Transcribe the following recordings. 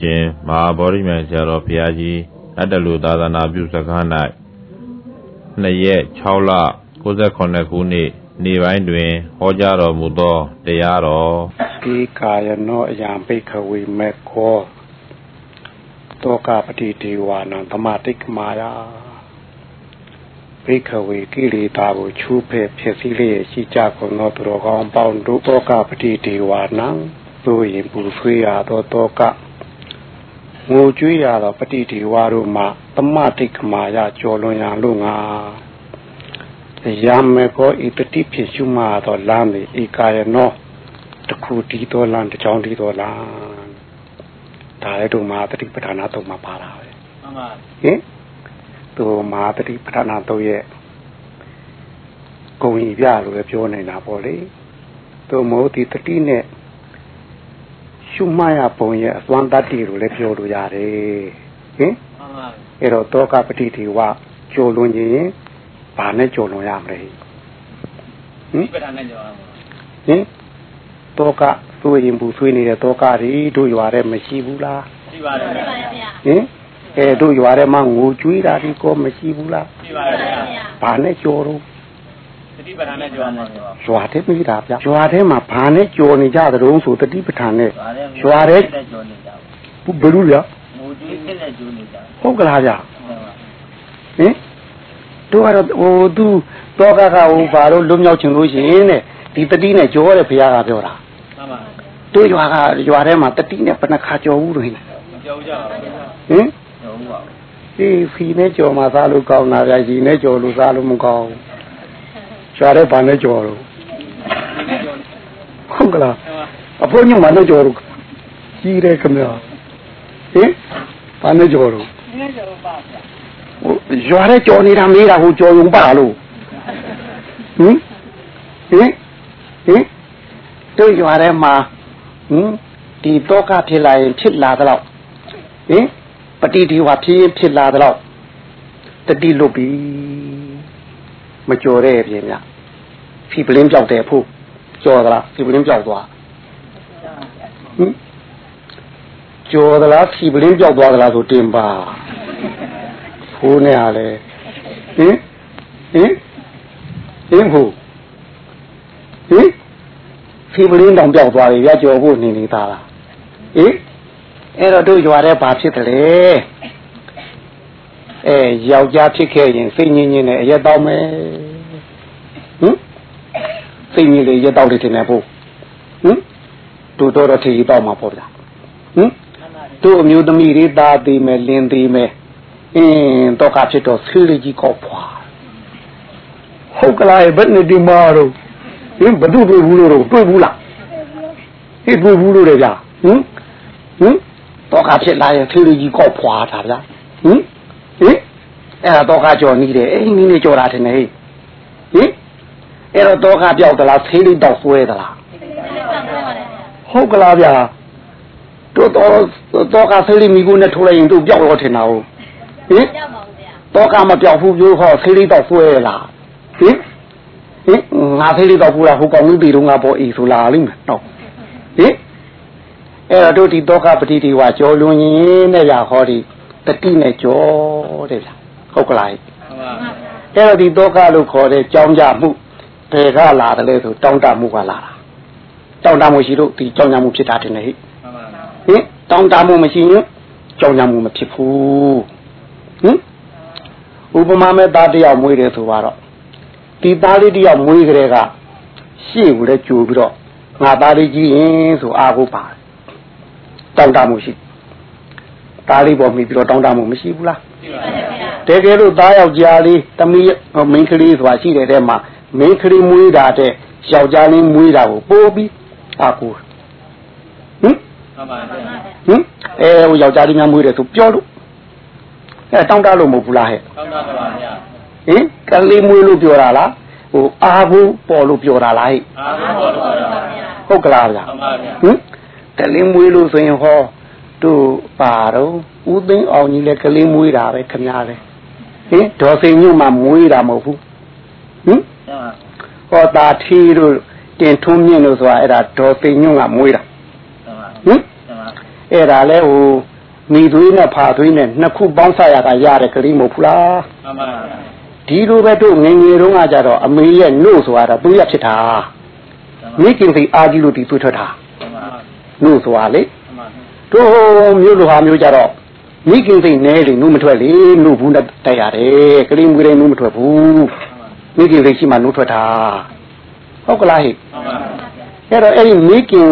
ရှင်မဟာဗောဓိမြိုင်ဆရာတော်ဘုရားကြီးအတ္တလူသာသနာပြုစခန်း၌နှစ်ရက်6လ69ခုနှစ်နေ့ပိုင်းတွင်ဟောကြားတော်မူသောတရားတော်ဒီကာယနောအယံဘိခဝေမေခောတောကပတိဒေဝနံသမာတိကမာယာဘိခဝေကိလေသာကိုချူးဖဲ့ဖြစ်စည်းလျက်ရှိကြကုန်သောသူတော်ကောင်းပေါင်းတို့တောကပတိဒေဝနံသို့ရင်ပူဆွေးရသောတောက ငိုကြွေးရသောပฏิဒီဝါတို့မှသမတိကမာယကြော်လွန်ရလို့ငါရမေကောဤတတိဖြစ်ရှုမှသောလမ်းသည်ဧကာယနောတခုတီးသောလမ်းတစ်ချောင်းတီးသောလမ်းဒါလည်းတို့မှာတတိပဋ္ဌာနာသုံးမှာပါတာပဲမှန်ပါဟင်တို့မှာတတိပဋ္ဌာနာသုံးရဲ့ဂုံဤပြလို့ပဲပြောနေတာပေါ့လေတို့မို့ဒီတတိနဲ့ ရှုမှတ်ရပုံရဲ့အစွမ်းတတ္တိလို့လည်းပြောလို့ရတယ်ဟင်အဲ့တော့တောကပတိတိဝကျော်လွန်ခြင်းဘာနဲ့ကျော်လွန်ရမလဲဟင်ပဋ္ဌာန်းနဲ့ကျော်ရမှာဟင်တောကသွေးရင်ဘူးသွေးနေတဲ့တောကတွေတို့ရွာထဲမရှိဘူးလားရှိပါတယ်ဗျာဟင်အဲတို့ရွာထဲမှာငိုကြွေးတာဒီကောမရှိဘူးလားရှိပါတယ်ဗျာဘာနဲ့ကျော်တော့ တတိပဋ္ဌာန်နဲ့ကြောမှာရွာတဲ့မိတာဗျရွာထဲမှာဘာနဲ့ကြော်နေကြသတုံးဆိုတတိပဋ္ဌာန်နဲ့ရွာထဲကြော်နေကြဘူးဘယ်လိုလဲငိုကြီးစစ်နဲ့ကြော်နေကြဟုတ်ကလားဗျဟင်တို့ကတော့ဟိုသူတောကကဟိုဘာလို့လွတ်မြောက်ချင်လို့ရှိရင်တဲ့ဒီတတိနဲ့ကြောတဲ့ဘုရားကပြောတာမှန်ပါတို့ရွာကရွာထဲမှာတတိနဲ့ဘယ်နှခါကြော်ဘူးလို့ဟင်ကြော်ကြပါဘူးဟင်ကြော်ဘူးပါဒီဖီနဲ့ကြော်မှစားလို့ကောင်းတာဗျာဒီနဲ့ကြော်လို့စားလို့မကောင်းဘူး ရှားတဲ့ဘာနဲ့ကြော်တော့ဟုတ်ကလားအဖိုးညမနဲ့ကြော်တော့ကြီးတယ်ခင်ဗျာဟင်ဘာနဲ့ကြော်တော့နည်းကြော်ပါဗျာဟိုရွာတဲ့ကြော်နေတာမေးတာဟိုကြော်ရုံပါလို့ဟင်ဟင်ဟင်တို့ရွာထဲမှာဟင်ဒီတော့ကဖြစ်လာရင်ဖြစ်လာတော့ဟင်ပฏิဒီဝါဖြစ်ရင်ဖြစ်လာတော့တတိလွတ်ပြီမကြော်တဲ့ပြင်ဗျ ဖီပလင်းပြောက်တယ်ဖို့ကြော်သလားဖီပလင်းပြောက်သွားဟင်ကြော်သလားဖီပလင်းပြောက်သွားသလားဆိုတင်ပါဖိုးနေရလေဟင်ဟင်ဟင်ဖို့ဟင်ဖီပလင်းတောင်ပြောက်သွားပြီရကြော်ဖို့နေနေတာလားဟင်အဲ့တော့တို့ရွာတဲ့ဘာဖြစ်တယ်လဲအဲယောက်ျားဖြစ်ခဲ့ရင်စိတ်ငြင်းငြင်းနဲ့အရက်တောင်းမယ်ဟင် စိတ်ငြင်းလေရက်တောင်းတယ်တင်နေဖို့ဟင်တို့တော့တော့ထီတောင်းမှာပေါ့ဗျာဟင်တို့အမျိုးသမီးတွေသားသေးမယ်လင်းသေးမယ်အင်းတော့ကဖြစ်တော့ဆေးလေးကြီးကောက်ဖွာဟုတ်ကလားဘယ်နဲ့ဒီမာတော့ဟင်ဘသူတွေ့ဘူးလို့တွေ့ဘူးလားဟိတွေ့ဘူးလို့လေဗျာဟင်ဟင်တော့ကဖြစ်လာရင်ဆေးလေးကြီးကောက်ဖွာတာဗျာဟင်ဟင်အဲ့ဒါတော့ကကြော်နီးတယ်အဲ့နီးနေကြော်တာတယ်ဟင်ဟင် အဲ့တော့တော့ကပြောက်သလားဆေးလေးတောက်ဆွဲသလားဟုတ်ကလားဗျာတို့တော့တော့ကဆေးလေးမိကိုနဲ့ထိုးလိုက်ရင်တို့ပြောက်တော့ထင်တာဟုတ်ဟင်တော့ကမပြောက်ဘူးပြောဟောဆေးလေးတောက်ဆွဲလားဟင်ဟင်ငါဆေးလေးတောက်ဘူးလားဟိုကောင်ကြီးပြီးတော့ငါပေါ်အေးဆိုလာလိမ့်မယ်တော့ဟင်အဲ့တော့တို့ဒီတော့ကပတိတိဝါကြောလွန်ရင်နဲ့ရဟောဒီတတိနဲ့ကြောတဲ့ဗျာဟုတ်ကလားအဲ့တော့ဒီတော့ကလို့ခေါ်တဲ့ကြောင်းကြမှု ဘယ်ကလာတယ်လဲဆိုတောင်းတမှုကလာတာတောင်းတမှုရှိလို့ဒီကြောင်းကြမှုဖြစ်တာတင်လေဟိဟင်တောင်းတမှုမရှိရင်ကြောင်းကြမှုမဖြစ်ဘူးဟင်ဥပမာမဲ့သားတယောက်မွေးတယ်ဆိုတော့ဒီသားလေးတယောက်မွေးကြတဲ့ကရှေ့ကိုလည်းကြိုပြီးတော့ငါသားလေးကြီးရင်ဆိုအားကိုပါတောင်းတမှုရှိသားလေးပေါ်မိပြီးတော့တောင်းတမှုမရှိဘူးလားတကယ်လို့သားယောက်ျားလေးတမီးမိန်းကလေးဆိုတာရှိတဲ့ထဲမှာ မင်းကလေးမွေးတာတဲ့ယောက်ျားလေးမွေးတာကိုပိုးပြီးအာကိုဟင်ဟင်အဲဟိုယောက်ျားလေးများမွေးတယ်ဆိုပြောလို့အဲတောင်းတလို့မဟုတ်ဘူးလားဟဲ့တောင်းတပါပါဗျာဟင်ကလေးမွေးလို့ပြောတာလားဟိုအာဘူးပေါ်လို့ပြောတာလားဟဲ့အာဘူးပေါ်လို့ပြောတာပါဗျာဟုတ်ကလားဗျာဟုတ်ပါဗျာဟင်ကလေးမွေးလို့ဆိုရင်ဟောတို့ပါတော့ဦးသိန်းအောင်ကြီးလည်းကလေးမွေးတာပဲခင်ဗျားလေဟင်ဒေါ်စိန်ညုမှမွေးတာမဟုတ်ဘူးဟင် ဟောတာထီတို့တင်ထုံးမြင့်လို့ဆိုတာအဲ့ဒါဒေါ်သိန်ညုကမွေးတာဟင်အဲ့ဒါလဲဟိုမိသွေးနဲ့ဖာသွေးနဲ့နှစ်ခုပေါင်းဆက်ရတာရတဲ့ကလေးမဟုတ်ဘူးလားမှန်ပါဗျာဒီလိုပဲတို့ငယ်ငယ်တုန်းကကြတော့အမေရဲ့နှုတ်ဆိုတာသူရဖြစ်တာမိခင်စိအာကြီးလို့ဒီသွေးထွက်တာမှန်ပါနှုတ်ဆိုတာလေမှန်ပါတို့မျိုးလိုဟာမျိုးကြတော့မိခင်စိနဲလေနှုတ်မထွက်လေနှုတ်ဘူးနဲ့တိုက်ရတယ်ကလေးမွေးတဲ့နှုတ်မထွက်ဘူး မိခင်စိရှိမှနှုတ်ထွက်တာဟုတ်ကလားဟိမှန်ပါအဲ့တော့အဲ့ဒီမိခင်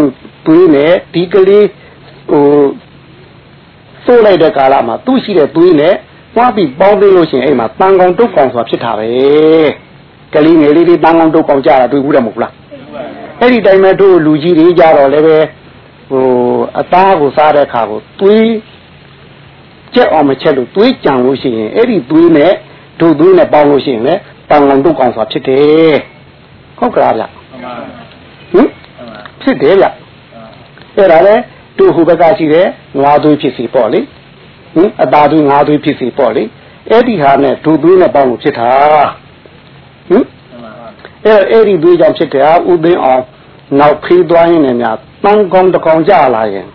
သွေးနဲ့ဒီကလေးဟိုစိုးလိုက်တဲ့ကာလမှာသူ့ရှိတဲ့သွေးနဲ့သွားပြီးပေါင်းသိလို့ရှိရင်အဲ့မှာတန်ကောင်တုတ်ကောင်ဆိုတာဖြစ်တာပဲကလေးငယ်လေးလေးတန်ကောင်တုတ်ကောင်ကြတာတွေ့ဘူးတယ်မဟုတ်လားအဲ့ဒီတိုင်းမဲ့တို့လူကြီးတွေကြတော့လည်းပဲဟိုအသားကိုစားတဲ့အခါကိုသွေးကြက်အောင်မချက်လို့သွေးကြံလို့ရှိရင်အဲ့ဒီသွေးနဲ့ တို့သွေးနဲ့ပေါင်းလို့ရှိရင်လည်းတန်ကောင်တုတ်ကောင်ဆိုတာဖြစ်တယ်ဟုတ်ကလားဗျမှန်ပါဟင်မှန်ပါဖြစ်တယ်ဗျအဲ့ဒါလေသူ့ဟိုဘက်ကရှိတယ်ငါးသွေးဖြစ်စီပေါ့လေဟင်အသားသွေးငါးသွေးဖြစ်စီပေါ့လေအဲ့ဒီဟာနဲ့ဒုသွေးနဲ့ပေါင်းလို့ဖြစ်တာဟင်မှန်ပါအဲ့အဲ့ဒီသွေးကြောင့်ဖြစ်တယ်ဥသိမ်းအောင်နောက်ဖေးသွားရင်လည်းများတန်ကောင်းတကောင်ကြလာရင်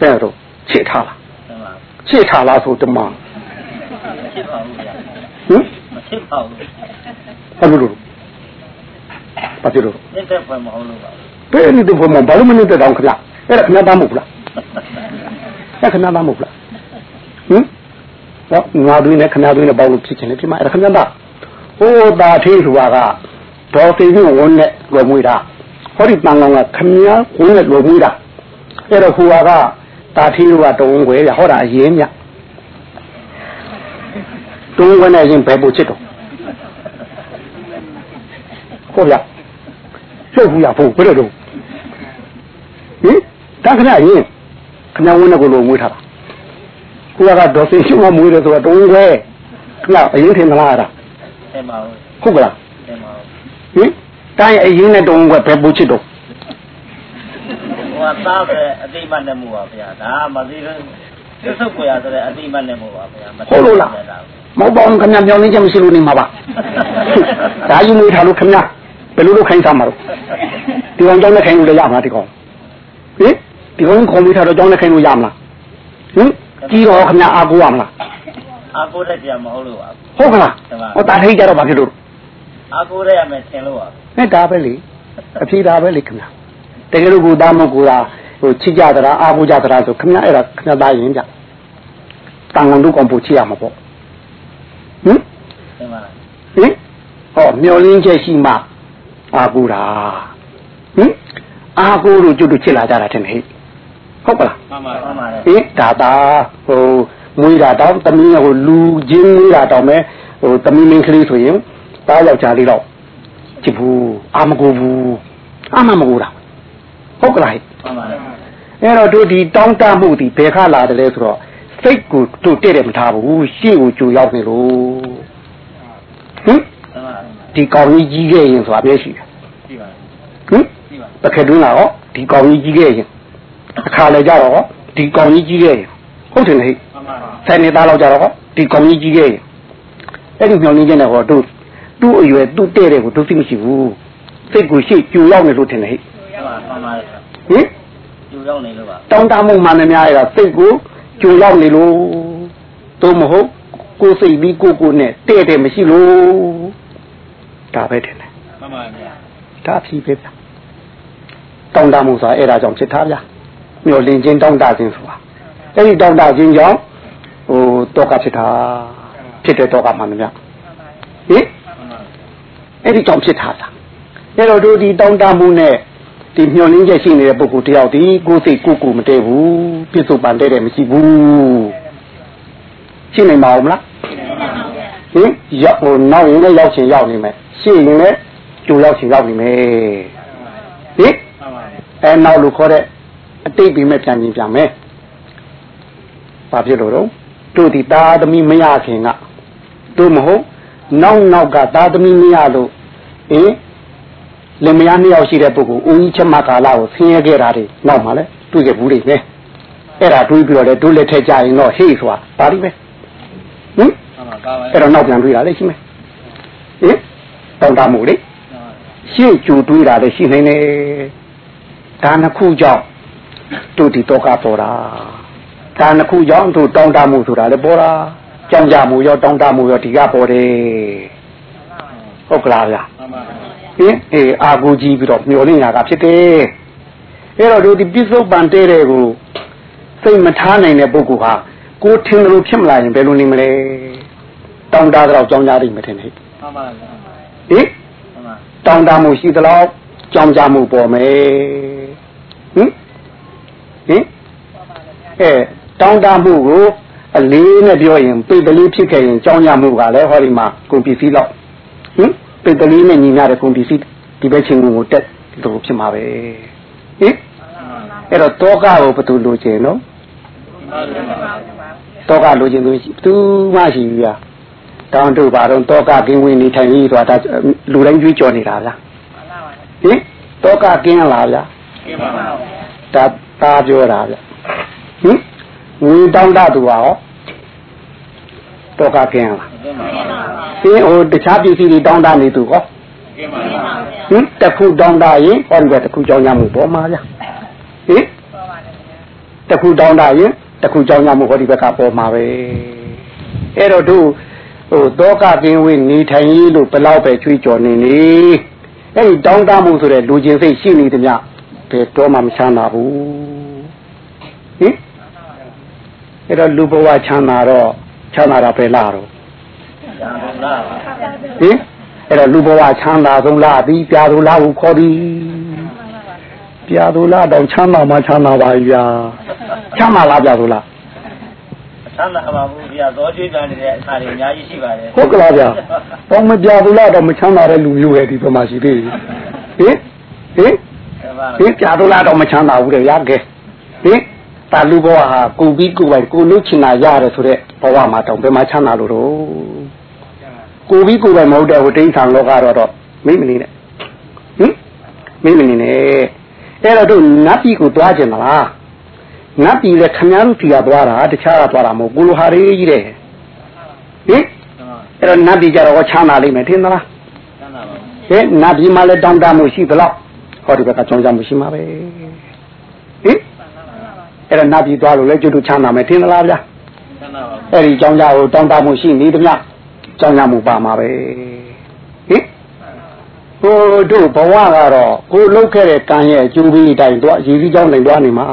တဲ့တော့ခြေထားလားမှန်ပါခြေထားလားဆိုတမန်ဖြစ်ပါဘူးဗျာ ဟင်မဖြစ်ပါဘူးဘာလို့လို့ဘာဖြစ်လို့နေတဲ့ဘယ်မဟုတ်လို့ပါဘယ်နည်းတော့ဘာလို့မနေတဲ့တောင်ခလားအဲ့ဒါခဏသားမဟုတ်လားအဲ့ခဏသားမဟုတ်လားဟင်တော့ငါတွေနဲ့ခဏတွေနဲ့ပေါင်းလို့ဖြစ်ချင်တယ်ဖြစ်မှာအဲ့ဒါခဏသားဟိုတာသေးဆိုတာကဒေါ်သိင်းဝန်းနဲ့လွယ်မွေးတာဟောဒီတန်ကောင်ကခမည်းဝန်းနဲ့လွယ်မွေးတာအဲ့တော့ဟိုကတာသေးကတုံးွယ်ရဟောတာအရင်မြတုံး ဝန်းနဲ့ရင်ဘယ်ပို့ချစ်တော့ဟုတ်ဗျချုပ်ဘူးရဖို့ဘယ်လိုလုပ်ဟင်တခဏရင်ခမည်းဝန်းနဲ့ကိုလိုမွေးထားတာကိုကဒေါ်သိင်းရှုံမွေးတယ်ဆိုတော့တုံးွယ်ခဏအရင်ထင်မလားအဲ့ဒါတဲ့ပါဘူးဟုတ်ကလားတဲ့ပါဘူးဟင်တိုင်းအရင်နဲ့တုံးွယ်ဘယ်ပို့ချစ်တော့ဟိုကသားပဲအတိမတ်နဲ့မှုပါဗျာဒါမသိဘူးသစ္စုပ်ကိုရဆိုတဲ့အတိမတ်နဲ့မှုပါဗျာမဟုတ်လို့လား မဟုတ်ပါဘူးခင်ဗျမျောင်းနေချက်မရှိလို့နေမှာပါဒါယူနေထားလို့ခင်ဗျဘယ်လိုလုပ်ခိုင်းစားမှာတော့ဒီကောင်ကြောင်းနဲ့ခိုင်းလို့လည်းရမှာဒီကောင်ဟင်ဒီကောင်ခေါ်မိထားတော့ကြောင်းနဲ့ခိုင်းလို့ရမလားဟင်ကြီးတော့ခင်ဗျအာကိုရမလားအာကိုတဲ့ပြန်မဟုတ်လို့ပါဟုတ်ကလားဟောတာထိတ်ကြတော့ဘာဖြစ်လို့အာကိုတဲ့ရမယ်ထင်လို့ပါနဲ့ဒါပဲလေအဖြေဒါပဲလေခင်ဗျတကယ်လို့ကိုသားမကိုတာဟိုချစ်ကြသလားအာကိုကြသလားဆိုခင်ဗျအဲ့ဒါခင်ဗျသားရင်ကြတန်ကုန်တို့ကောင်ပို့ချစ်ရမှာပေါ့ ဟင်တဲ့ပါဟင်ဟောမျောလင်းချက်ရှိမှအာကိုတာဟင်အာကိုတို့ကျွတ်တို့ချစ်လာကြတာတဲ့ဟဲ့ဟုတ်ကလားမှန်ပါမှန်ပါဟင်ဒါတာဟိုမွေးတာတောင်းတမီးဟိုလူချင်းမွေးတာတောင်းမဲ့ဟိုတမီးမင်းကလေးဆိုရင်တားယောက်ျားလေးတော့ချစ်ဘူးအာမကိုဘူးအာမမကိုတာဟုတ်ကလားဟဲ့မှန်ပါအဲ့တော့တို့ဒီတောင်းတမှုဒီဘယ်ခါလာတယ်လဲဆိုတော့ စိတ်ကိုတို့တဲ့တယ်မထားဘူးရှေ့ကိုကြိုရောက်နေလို့ဟင်မှန်ပါဒီကောင်ကြီးကြီးခဲ့ရင်ဆိုတာပဲရှိတယ်ကြည့်ပါဟင်ကြည့်ပါတစ်ခါတွင်းလာတော့ဒီကောင်ကြီးကြီးခဲ့ရင်အခါလေကြတော့ဒီကောင်ကြီးကြီးခဲ့ရင်ဟုတ်တယ်လေမှန်ပါဆိုင်နေသားလောက်ကြတော့ဒီကောင်ကြီးကြီးခဲ့ရင်အဲ့ဒီမျောလင်းခြင်းနဲ့ဟောတို့သူ့အရွယ်သူ့တဲ့တဲ့ကိုသူသိမရှိဘူးစိတ်ကိုရှေ့ကြိုရောက်နေလို့ထင်တယ်ဟဲ့မှန်ပါမှန်ပါဟင်ယူရောက်နေလို့ပါတောင်းတမှုမှန်သမျှအဲ့ဒါစိတ်ကို ကြိုရောက်နေလို့တို့မဟုတ်ကိုယ်စိတ်ပြီးကိုယ်ကိုယ်နဲ့တဲ့တဲ့မရှိလို့ဒါပဲထင်တယ်မှန်ပါဗျာဒါဖြီးပဲဗျတောင်းတမှုဆိုတာအဲ့ဒါကြောင့်ဖြစ်တာဗျမျောလင်းခြင်းတောင်းတခြင်းဆိုတာအဲ့ဒီတောင်းတခြင်းကြောင့်ဟိုတောကဖြစ်တာဖြစ်တဲ့တောကမှန်သမျှဟင်မှန်ပါအဲ့ဒီကြောင့်ဖြစ်တာလားအဲ့တော့တို့ဒီတောင်းတမှုနဲ့ ဒီမျောလင်းချက်ရှိနေတဲ့ပုဂ္ဂိုလ်တယောက်ဒီကိုယ်စိတ်ကိုယ်ကိုယ်မတည့်ဘူးပြစ္ဆုတ်ပန်တည့်တယ်မရှိဘူးရှင်းနိုင်ပါဦးမလားဟင်ရောက်ဟိုနောက်ရင်လည်းရောက်ချင်ရောက်နေမယ်ရှင်းရင်လည်းကြိုရောက်ချင်ရောက်နေမယ်ဟင်မှန်ပါအဲနောက်လို့ခေါ်တဲ့အတိတ်ပြီးမဲ့ပြန်ပြင်ပြန်မယ်ဘာဖြစ်လို့တော့တို့ဒီသာသမီမရခင်ကတို့မဟုတ်နောက်နောက်ကသာသမီမရလို့အင်း လင်မယားနှစ်ယောက်ရှိတဲ့ပုဂ္ဂိုလ်ဦးကြီးချက်မကာလာကိုဆင်းရဲခဲ့တာတွေနောက်မှလည်းတွေ့ခဲ့ဘူးလေနဲ့အဲ့ဒါတွေးပြီးတော့လေတို့လက်ထက်ကြရင်တော့ဟေ့ဆိုတာဒါလိပဲဟင်မှန်ပါပါပါအဲ့တော့နောက်ပြန်တွေ့တာလေရှိမယ်ဟင်တောင်းတမှုလေရှေ့ကြိုတွေးတာလည်းရှိနေတယ်ဒါနှစ်ခုကြောင့်တို့ဒီတော့ကပေါ်တာဒါနှစ်ခုကြောင့်သူတောင်းတမှုဆိုတာလည်းပေါ်တာကြောင်ကြမှုရောတောင်းတမှုရောဒီကပေါ်တယ်ဟုတ်ကလားဗျာမှန်ပါ ဟင်အေးအာကိုကြီးပြီးတော့မျောလင့်ရတာဖြစ်တယ်အဲ့တော့တို့ဒီပြစ္ဆုတ်ပန်တဲတဲ့ကိုစိတ်မထားနိုင်တဲ့ပုဂ္ဂိုလ်ဟာကိုထင်တယ်လို့ဖြစ်မလာရင်ဘယ်လိုနေမလဲတောင်းတတော့ကြောင်းကြတယ်မထင်နဲ့မှန်ပါဗျာဟင်မှန်ပါတောင်းတမှုရှိသလားကြောင်းကြမှုပေါ်မယ်ဟင်ဟင်အဲတောင်းတမှုကိုအလေးနဲ့ပြောရင်ပိတ်ကလေးဖြစ်ခဲ့ရင်ကြောင်းကြမှုကလည်းဟောဒီမှာကုန်ပစ္စည်းတော့ဟင် ပိတ်ကလေးနဲ့ညီမျှတဲ့ကုန်ပစ္စည်းဒီဘက်ချင်းကိုတက်လို့ဖြစ်မှာပဲဟင်အဲ့တော့တောကကိုဘယ်သူလိုချင်နော်တောကလိုချင်လို့ရှိသူမှရှိပြီဗျာတောင်းတို့ပါတော့တောကကင်းဝင်နေထိုင်ရေးဆိုတာဒါလူတိုင်းကြွေးကြော်နေတာဗျာဟင်တောကကင်းလားဗျာကဲပါပါဒါသားပြောတာဗျဟင်ငွေတောင်းတသူပါဟော တောကကင်းလားကဲပါပါဟင်ဟိုတခြားပစ္စည်းတွေတောင်းတနေသူဟောကဲပါပါဟင်တစ်ခုတောင်းတရင်ဟောဒီကတစ်ခုကြောင်းရမှုပေါ်မှာဗျဟင်တစ်ခုတောင်းတရင်တစ်ခုကြောင်းရမှုဟောဒီဘက်ကပေါ်မှာပဲအဲ့တော့တို့ဟိုတောကကင်းဝေးနေထိုင်ရေးလို့ဘယ်လောက်ပဲချွေးကြော်နေနေအဲ့ဒီတောင်းတမှုဆိုတဲ့လူချင်းစိတ်ရှိနေသည်မြဘယ်တော့မှမချမ်းသာဘူးဟင်အဲ့တော့လူဘဝချမ်းသာတော့ ချမ်းသာတာပဲလားတော့ကျန်လားဟင်အဲ့တော့လူဘဝချမ်းသာဆုံးလားပြီးပြာသူလားကိုခေါ်သည်ပြာသူလားတော့ချမ်းသာမှချမ်းသာပါဗျာချမ်းသာလားပြာသူလားဆန္ဒပါဘူးဗျာသောကျွေးကြနေတဲ့အခါတွေအများကြီးရှိပါတယ်ဟုတ်ကလားဗျာတော့မပြာသူလားတော့မချမ်းသာတဲ့လူမျိုးရဲ့ဒီဘက်မှာရှိသေးတယ်ဟင်ဟင်ကဲပါဟင်ပြာသူလားတော့မချမ်းသာဘူးတဲ့ရခဲ့ဟင်တာလူဘဝဟာကိုပြီးကိုပိုင်ကိုလို့ချင်တာရတယ်ဆိုတော့ ဘဝမှာတော့ဘယ်မှာချမ်းသာလို့တော့ကိုပြီးကိုပိုင်မဟုတ်တဲ့ဟိုတိဋ္ဌာန်လောကတော့တော့မိမနေနဲ့ဟင်မိမနေနဲ့အဲ့တော့တို့နတ်ပြည်ကိုသွားကြင်မလားနတ်ပြည်လည်းခမည်းတော်စီကသွားတာတခြားကသွားတာမဟုတ်ကိုလိုဟာရေးကြီးတယ်ဟင်အဲ့တော့နတ်ပြည်ကြတော့ချမ်းသာလိမ့်မယ်ထင်သလားဆန္ဒပါဘူးဟဲ့နတ်ပြည်မှာလည်းတောင်းတမှုရှိသလားဟောဒီဘက်ကကြောင်းကြမှုရှိမှာပဲဟင်အဲ့တော့နတ်ပြည်သွားလို့လည်းကျွတ်တူချမ်းသာမယ်ထင်သလားဗျာဆန္ဒပါဘူး အဲ့ဒီကြောင်းကြကိုတောင်းတမှုရှိနေသမျှကြောင်းကြမှုပါမှာပဲဟင်ဟိုတို့ဘဝကတော့ကိုလှုပ်ခဲ့တဲ့ကံရဲ့အကျိုးပေးအတိုင်းတော့ရည်စည်းကြောင်းနိုင်သွားနေမှာ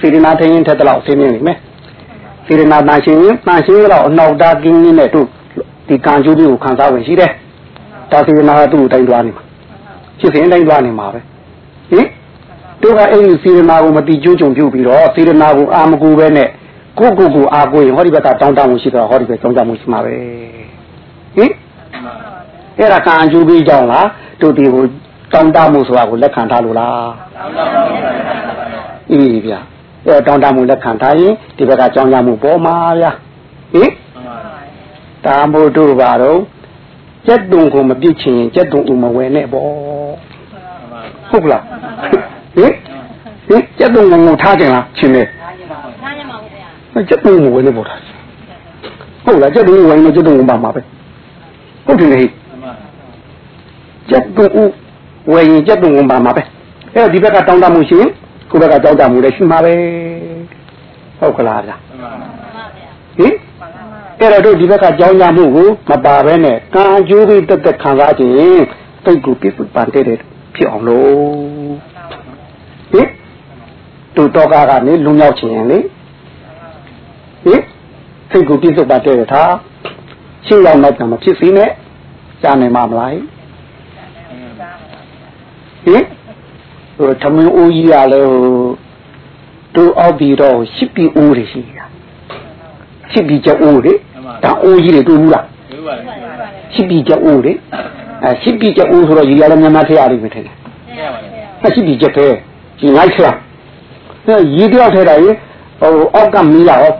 စေရနာထင်းရင်ထက်တော့ဆင်းနေနေမယ်စေရနာတန်ရှင်ရင်တန်ရှင်တော့အနောက်တာကင်းရင်းနဲ့တို့ဒီကံကျိုးလေးကိုခံစားဝင်ရှိတယ်ဒါစေရနာကသူ့ကိုတိုင်းသွားနေမှာဖြစ်စဉ်တိုင်းသွားနေမှာပဲဟင်တို့ကအဲ့ဒီစေရနာကိုမတိကျိုးကြုံပြုတ်ပြီးတော့စေရနာကိုအာမကူပဲနဲ့ ကိုကိုကိုအာကိုရင်ဟောဒီဘက်ကတောင်းတမှုရှိတော့ဟောဒီဘက်တောင်းတမှုရှိမှာပဲဟင်အဲ့ဒါကံအကျိုးပေးကြောင်းလားတို့ဒီကိုတောင်းတမှုဆိုတာကိုလက်ခံထားလို့လားဆန္ဒပါဘူးအေးဗျာအဲတောင်းတမှုလက်ခံထားရင်ဒီဘက်ကကြောင်းကြမှုပေါ်မှာဗျာဟင်တာမို့တို့ပါတော့ကျက်တုံကိုမပြစ်ချင်ရင်ကျက်တုံဦးမဝယ်နဲ့ပေါ့ဟုတ်လားဟင်ဟင်ကျက်တုံကိုငုံထားခြင်းလားချင်းလေနားရမှာဘူးဗျာ ကျက်တုံကိုဝယ်နဲ့ပေါ့တာဟုတ်လားကျက်တုံကိုဝယ်နေကျက်တုံကိုပါမှာပဲဟုတ်တယ်လေကျက်တုံဦးဝယ်ရင်ကျက်တုံကိုပါမှာပဲအဲ့ဒီဘက်ကတောင်းတမှုရှိရင်ကိုယ့်ဘက်ကကြောင်းတမှုလည်းရှိမှာပဲဟုတ်ကလားဗျာမှန်ပါဗျာဟင်အဲ့တော့တို့ဒီဘက်ကကြောင်းကြမှုကိုမပါဘဲနဲ့ကံအကျိုးပြီးတက်တက်ခံစားခြင်းတိတ်ကိုပြစ်ပန်တဲ့တဲ့ဖြစ်အောင်လို့ဟင်တို့တော့ကားကနေလူမြောက်ခြင်းရင်လေ ဟင်စိတ်ကိုပြစ်ပန်တဲ့တဲ့ထားရှင်းရောက်တော့မဖြစ်စီနဲ့ကြားနိုင်မှာမလားဟင်ဟင်ဟိုသမင်းအိုးကြီးရလဲဟိုတို့အောက်ပြီးတော့ရှစ်ပြီးအိုးတွေရှိတာရှစ်ပြီးချက်အိုးတွေဒါအိုးကြီးတွေတွေ့ဘူးလားဒီပါလေရှစ်ပြီးချက်အိုးတွေအဲရှစ်ပြီးချက်အိုးဆိုတော့ရေရလည်းမြန်မာထည့်ရလိမ့်မယ်ထင်တယ်ရပါလေအဲရှစ်ပြီးချက်ပဲဒီငိုက်ခလားအဲရေတယောက်ထဲတာရေဟိုအောက်ကမီးရဟော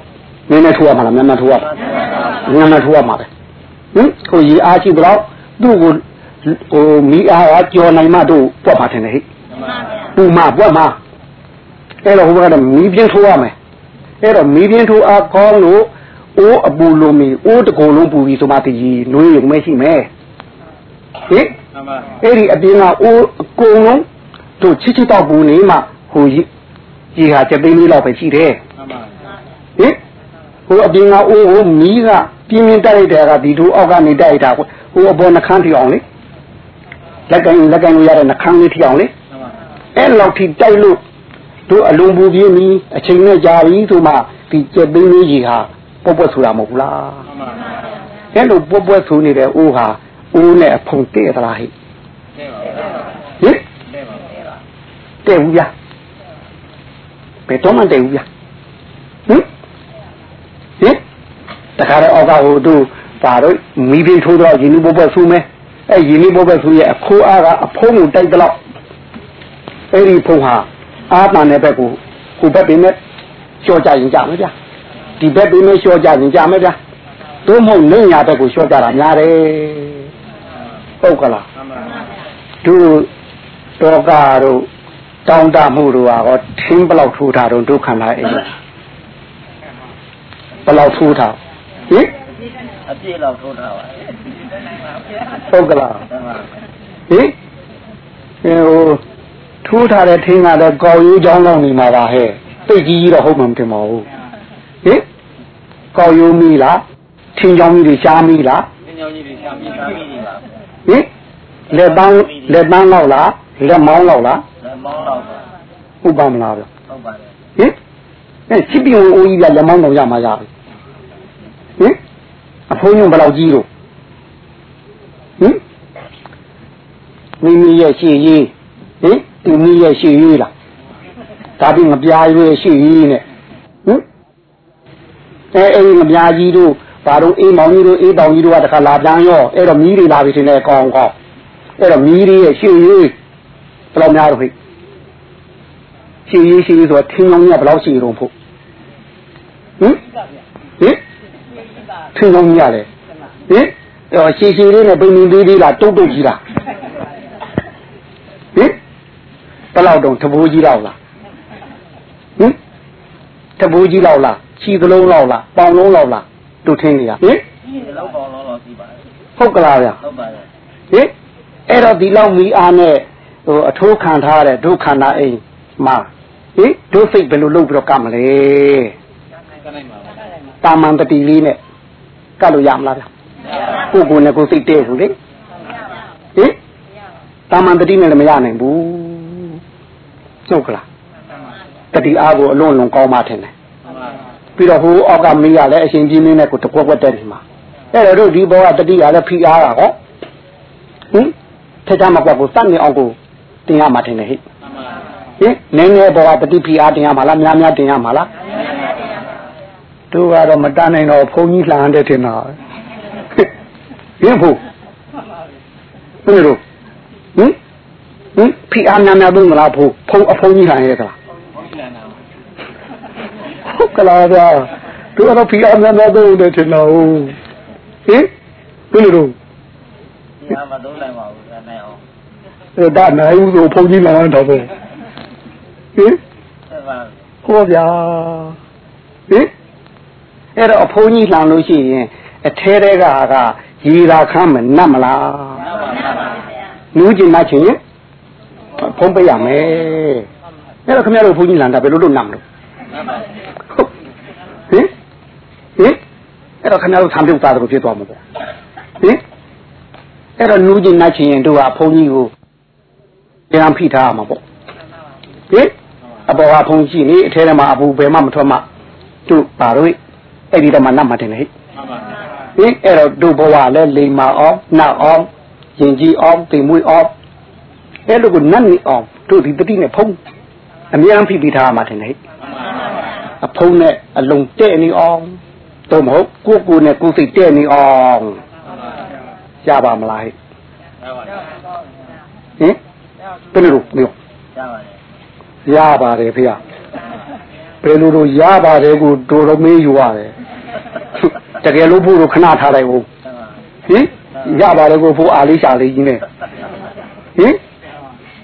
နည်းနည်းထိုးရမှာလားမြန်မာထိုးရမှာမြန်မာထိုးရမှာပဲဟင်ဟိုရေအားရှိတော့သူ့ကိုဟိုမီးအားကကြော်နိုင်မှတို့ပွက်ပါထင်တယ်ဟိပူမပွက်မှာအဲ့တော့ဟိုဘက်ကမီးပြင်းထိုးရမယ်အဲ့တော့မီးပြင်းထိုးအားကောင်းလို့အိုးအပူလိုမီအိုးတကုံလုံးပူပြီးဆိုမှတည်နွေးရုံမရှိမယ်ဟင်မှန်ပါအဲ့ဒီအပြင်ကအိုးအကုန်လုံးတို့ချစ်ချစ်တော့ပူနေမှဟိုကြီးကြီးဟာချက်သိန်းလေးလောက်ပဲရှိတယ်မှန်ပါဟဟင် ဟိုအပြင်ကအိုးဟိုမီးကပြင်းပြင်းတိုက်လိုက်တဲ့ကဒီတို့အောက်ကနေတိုက်လိုက်တာဟိုအပေါ်နှခမ်းထီအောင်လေလက်ကင်လက်ကင်လို့ရတဲ့နှခမ်းလေးထီအောင်လေအဲ့လောက်ထိတိုက်လို့တို့အလုံးပူပြင်းပြီးအချိန်နဲ့ကြာပြီဆိုမှဒီကြက်သိန်းလေးကြီးဟာပုတ်ပွက်ဆိုတာမဟုတ်ဘူးလားအဲ့လိုပုတ်ပွက်ဆိုနေတဲ့အိုးဟာအိုးနဲ့အဖုံတဲ့သလားဟိဟင်တဲ့ဘူးဗျာဘယ်တော့မှတဲ့ဘူးဗျာဟင်ဟင် တခါတော့အောက်ကဟိုတို့ပါတော့မိပင်ထိုးတော့ရင်းနှီးပုတ်ပွက်ဆူမယ်အဲရင်းနှီးပုတ်ပွက်ဆူရဲ့အခိုးအားကအဖုံးကိုတိုက်တော့အဲ့ဒီဖုံးဟာအာပန်တဲ့ဘက်ကိုဟိုဘက်ပင်နဲ့လျှော့ကြရင်ကြမယ်ဗျာဒီဘက်ပင်နဲ့လျှော့ကြရင်ကြမယ်ဗျာတို့မဟုတ်နေညာဘက်ကိုလျှော့ကြတာများတယ်ဟုတ်ကလားတို့တော့ကတို့တောင်းတမှုတို့ဟာတော့ထင်းဘလောက်ထိုးတာတော့ဒုက္ခနာအိမ်ဘလောက်ထိုးတာ ဟင်အပြည့်လောက်ထိုးထားပါဟုတ်ကလားတမန်ဟင်ဟိုထိုးထားတဲ့ထင်းကတော့ကောက်ရိုးချောင်းလောက်နေမှာပါဟဲ့တိတ်ကြီးကြီးတော့ဟုတ်မှမတင်ပါဘူးဟင်ကောက်ရိုးမီလားထင်းချောင်းကြီးတွေရှားမီလားသင်္ကြောင်းကြီးတွေရှာပြီးရှာပြီးနေပါဟင်လက်ပန်းလက်ပန်းလောက်လားလက်မောင်းလောက်လားလက်မောင်းတော့ဟုတ်ပါမလားဗျဟုတ်ပါတယ်ဟင်အဲချစ်ပြိုအိုးကြီးကလက်မောင်းတော့ရမှာရပြီ ဟင်အဖိုးညွန့်ဘယ်လောက်ကြီးလို့ဟင်မိမိရဲ့ရှေ့ရေးဟင်သူမိရဲ့ရှေ့ရေးလားဒါပြီးငပြားရွေးရှေ့ရေးနဲ့ဟင်အဲအဲ့ဒီငပြားကြီးတို့ဘာတို့အေးမောင်ကြီးတို့အေးတောင်ကြီးတို့ကတခါလာပြန်ရောအဲ့တော့မီးတွေလာပြီထင်တယ်ကောင်းကောင်းအဲ့တော့မီးတွေရဲ့ရှေ့ရေးဘယ်လောက်များတော့ဖိရှေ့ရေးရှေ့ရေးဆိုတော့ထင်းကြောင်းကြီးကဘယ်လောက်ရှေ့ရုံဖို့ဟင်ဟင် ထင်းကြောင်းကြီးရတယ်ဟင်တော့ရှေ့ရှေ့လေးနဲ့ပိန်ပိန်သေးသေးလားတုတ်တုတ်ကြီးလားဟင်ဘယ်လောက်တုံးတဘိုးကြီးလောက်လားဟင်တဘိုးကြီးလောက်လားခြီသလုံးလောက်လားပေါင်လုံးလောက်လားတို့ထင်းနေရဟင်ဒီလောက်ပေါင်းလုံးတော့ပြီးပါတယ်ဟုတ်ကလားဗျဟုတ်ပါတယ်ဟင်အဲ့တော့ဒီလောက်မီအားနဲ့ဟိုအထိုးခံထားတဲ့ဒုက္ခနာအိမ်မှာဟင်ဒုစိတ်ဘယ်လိုလုပ်ပြီးတော့ကမလဲကနိုင်ပါပါတာမန်တတိလေးနဲ့ ကတ်လို့ရမလားဗျကိုယ်ကိုယ်နဲ့ကိုယ်စိတ်တည့်ဘူးလေဟင်တာမန်တတိနဲ့လည်းမရနိုင်ဘူးဟုတ်ကလားတတိအားကိုအလွန်လွန်ကောင်းမှထင်တယ်ပြီးတော့ဟိုအောက်ကမေးရလဲအရှင်ကြီးမင်းနဲ့ကိုတကွက်ကွက်တက်နေမှာအဲ့တော့တို့ဒီဘောကတတိရလဲဖိအားတာဟောဟင်ထက်ကြမှာကွက်ကိုစနေအောင်ကိုတင်ရမှာထင်တယ်ဟိဟင်နည်းနည်းဘောကတတိဖိအားတင်ရမှာလားများများတင်ရမှာလား တို့ကတော့မတတ်နိုင်တော့ဘုန်းကြီးလှမ်းတဲ့ထင်တာဟင်ဖို့ဘယ်လိုဟင်ဟင်ဖိအားများများသုံးမလားဖို့ဖုံအဖုံကြီးလှမ်းရဲ့ကလားဟုတ်ကလားဗျာသူကတော့ဖီအားများများသုံးတယ်ထင်တော့ဟင်ဘယ်လိုတော့ဒီမှာမသုံးနိုင်ပါဘူးကနိုင်အောင်အဲ့ဒါနိုင်ဦးဆိုဖုန်ကြီးလာတော့ပဲဟင်တမန်ဟောဗျာဟင် အဲ့တော့အဖုန်ကြီးလှန်လို့ရှိရင်အထဲတဲကကရေသာခမ်းမနတ်မလားနားပါပါပါနူးကျင်မှချင်းရင်ဖုံးပေးရမယ်အဲ့တော့ခင်ဗျားတို့ဖုန်ကြီးလှန်တာဘယ်လိုလုပ်နတ်မလို့နားပါဟုတ်ဟင်ဟင်အဲ့တော့ခင်ဗျားတို့ဆံပြုတ်သားတယ်လို့ဖြစ်သွားမှာပေါ့ဟင်အဲ့တော့နူးကျင်နှက်ချင်ရင်တို့ကဘုန်းကြီးကိုပြန်ဖိထားရမှာပေါ့ဟင်အပေါ်ကဘုန်းကြီးနေအထဲထဲမှာအပူဘယ်မှမထွက်မှတို့ပါတော့ အဲ့ဒီတော့မှနတ်မှတင်လေဟိနားပါဟင်အဲ့တော့တို့ဘဝလည်းလိမ္မာအောင်နှောက်အောင်ယင်ကြီးအောင်သိမ်မွေးအောင်အဲ့လိုကိုနတ်နေအောင်တို့ဒီတတိနဲ့ဖုံးအများအားဖိပြီးထားရမှာတင်လေဟိအဖုံးနဲ့အလုံးတဲ့နေအောင်တော့မဟုတ်ကိုကိုနဲ့ကိုစိတ်တဲ့နေအောင်ရပါမလားဟဲ့နားပါဟင်ဘယ်လိုမျိုးရပါတယ်ရပါတယ်ဖေ ဘယ်လိုလိုရပါတယ်ကိုတို့တော့မေးယူရတယ်တကယ်လို့ဖို့တော့ခဏထားလိုက်ဦးတမန်ဟင်ရပါတယ်ကိုဖို့အားလေးရှာလေးကြီးနဲ့ဟင်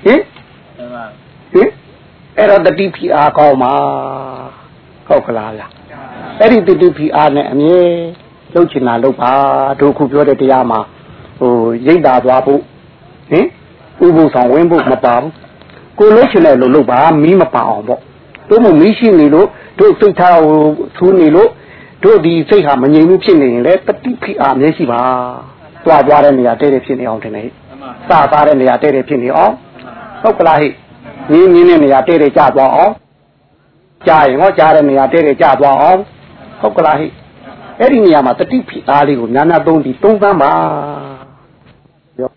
ဟင်တမန်ဟင်အဲ့တော့တတိဖီအားကောင်းပါဟုတ်ကလားဗျအဲ့ဒီတတိဖီအားနဲ့အမြဲလှုပ်ချင်တာလှုပ်ပါတို့ခုပြောတဲ့တရားမှာဟိုရိတ်တာသွားဖို့ဟင်ဥပုသ်ဆောင်ဝင်ဖို့မပါဘူးကိုလှုပ်ချင်တဲ့လှုပ်လှုပ်ပါမီးမပါအောင်ပေါ့ တို့မမီးရှိနေလို့တို့စိတ်ထားဟိုသူးနေလို့တို့ဒီစိတ်ဟာမငြိမ်ဘူးဖြစ်နေရင်လေတတိဖိအားမျက်ရှိပါတွားသွားတဲ့နေရာတဲ့တဲ့ဖြစ်နေအောင်တင်နေစသားတဲ့နေရာတဲ့တဲ့ဖြစ်နေအောင်ဟုတ်ကလားဟိနင်းနင်းတဲ့နေရာတဲ့တဲ့ကြသွားအောင်ကြားရင်ဟောကြားတဲ့နေရာတဲ့တဲ့ကြသွားအောင်ဟုတ်ကလားဟိအဲ့ဒီနေရာမှာတတိဖိအားလေးကိုညာနာသုံးပြီးသုံးသမ်းပါပြော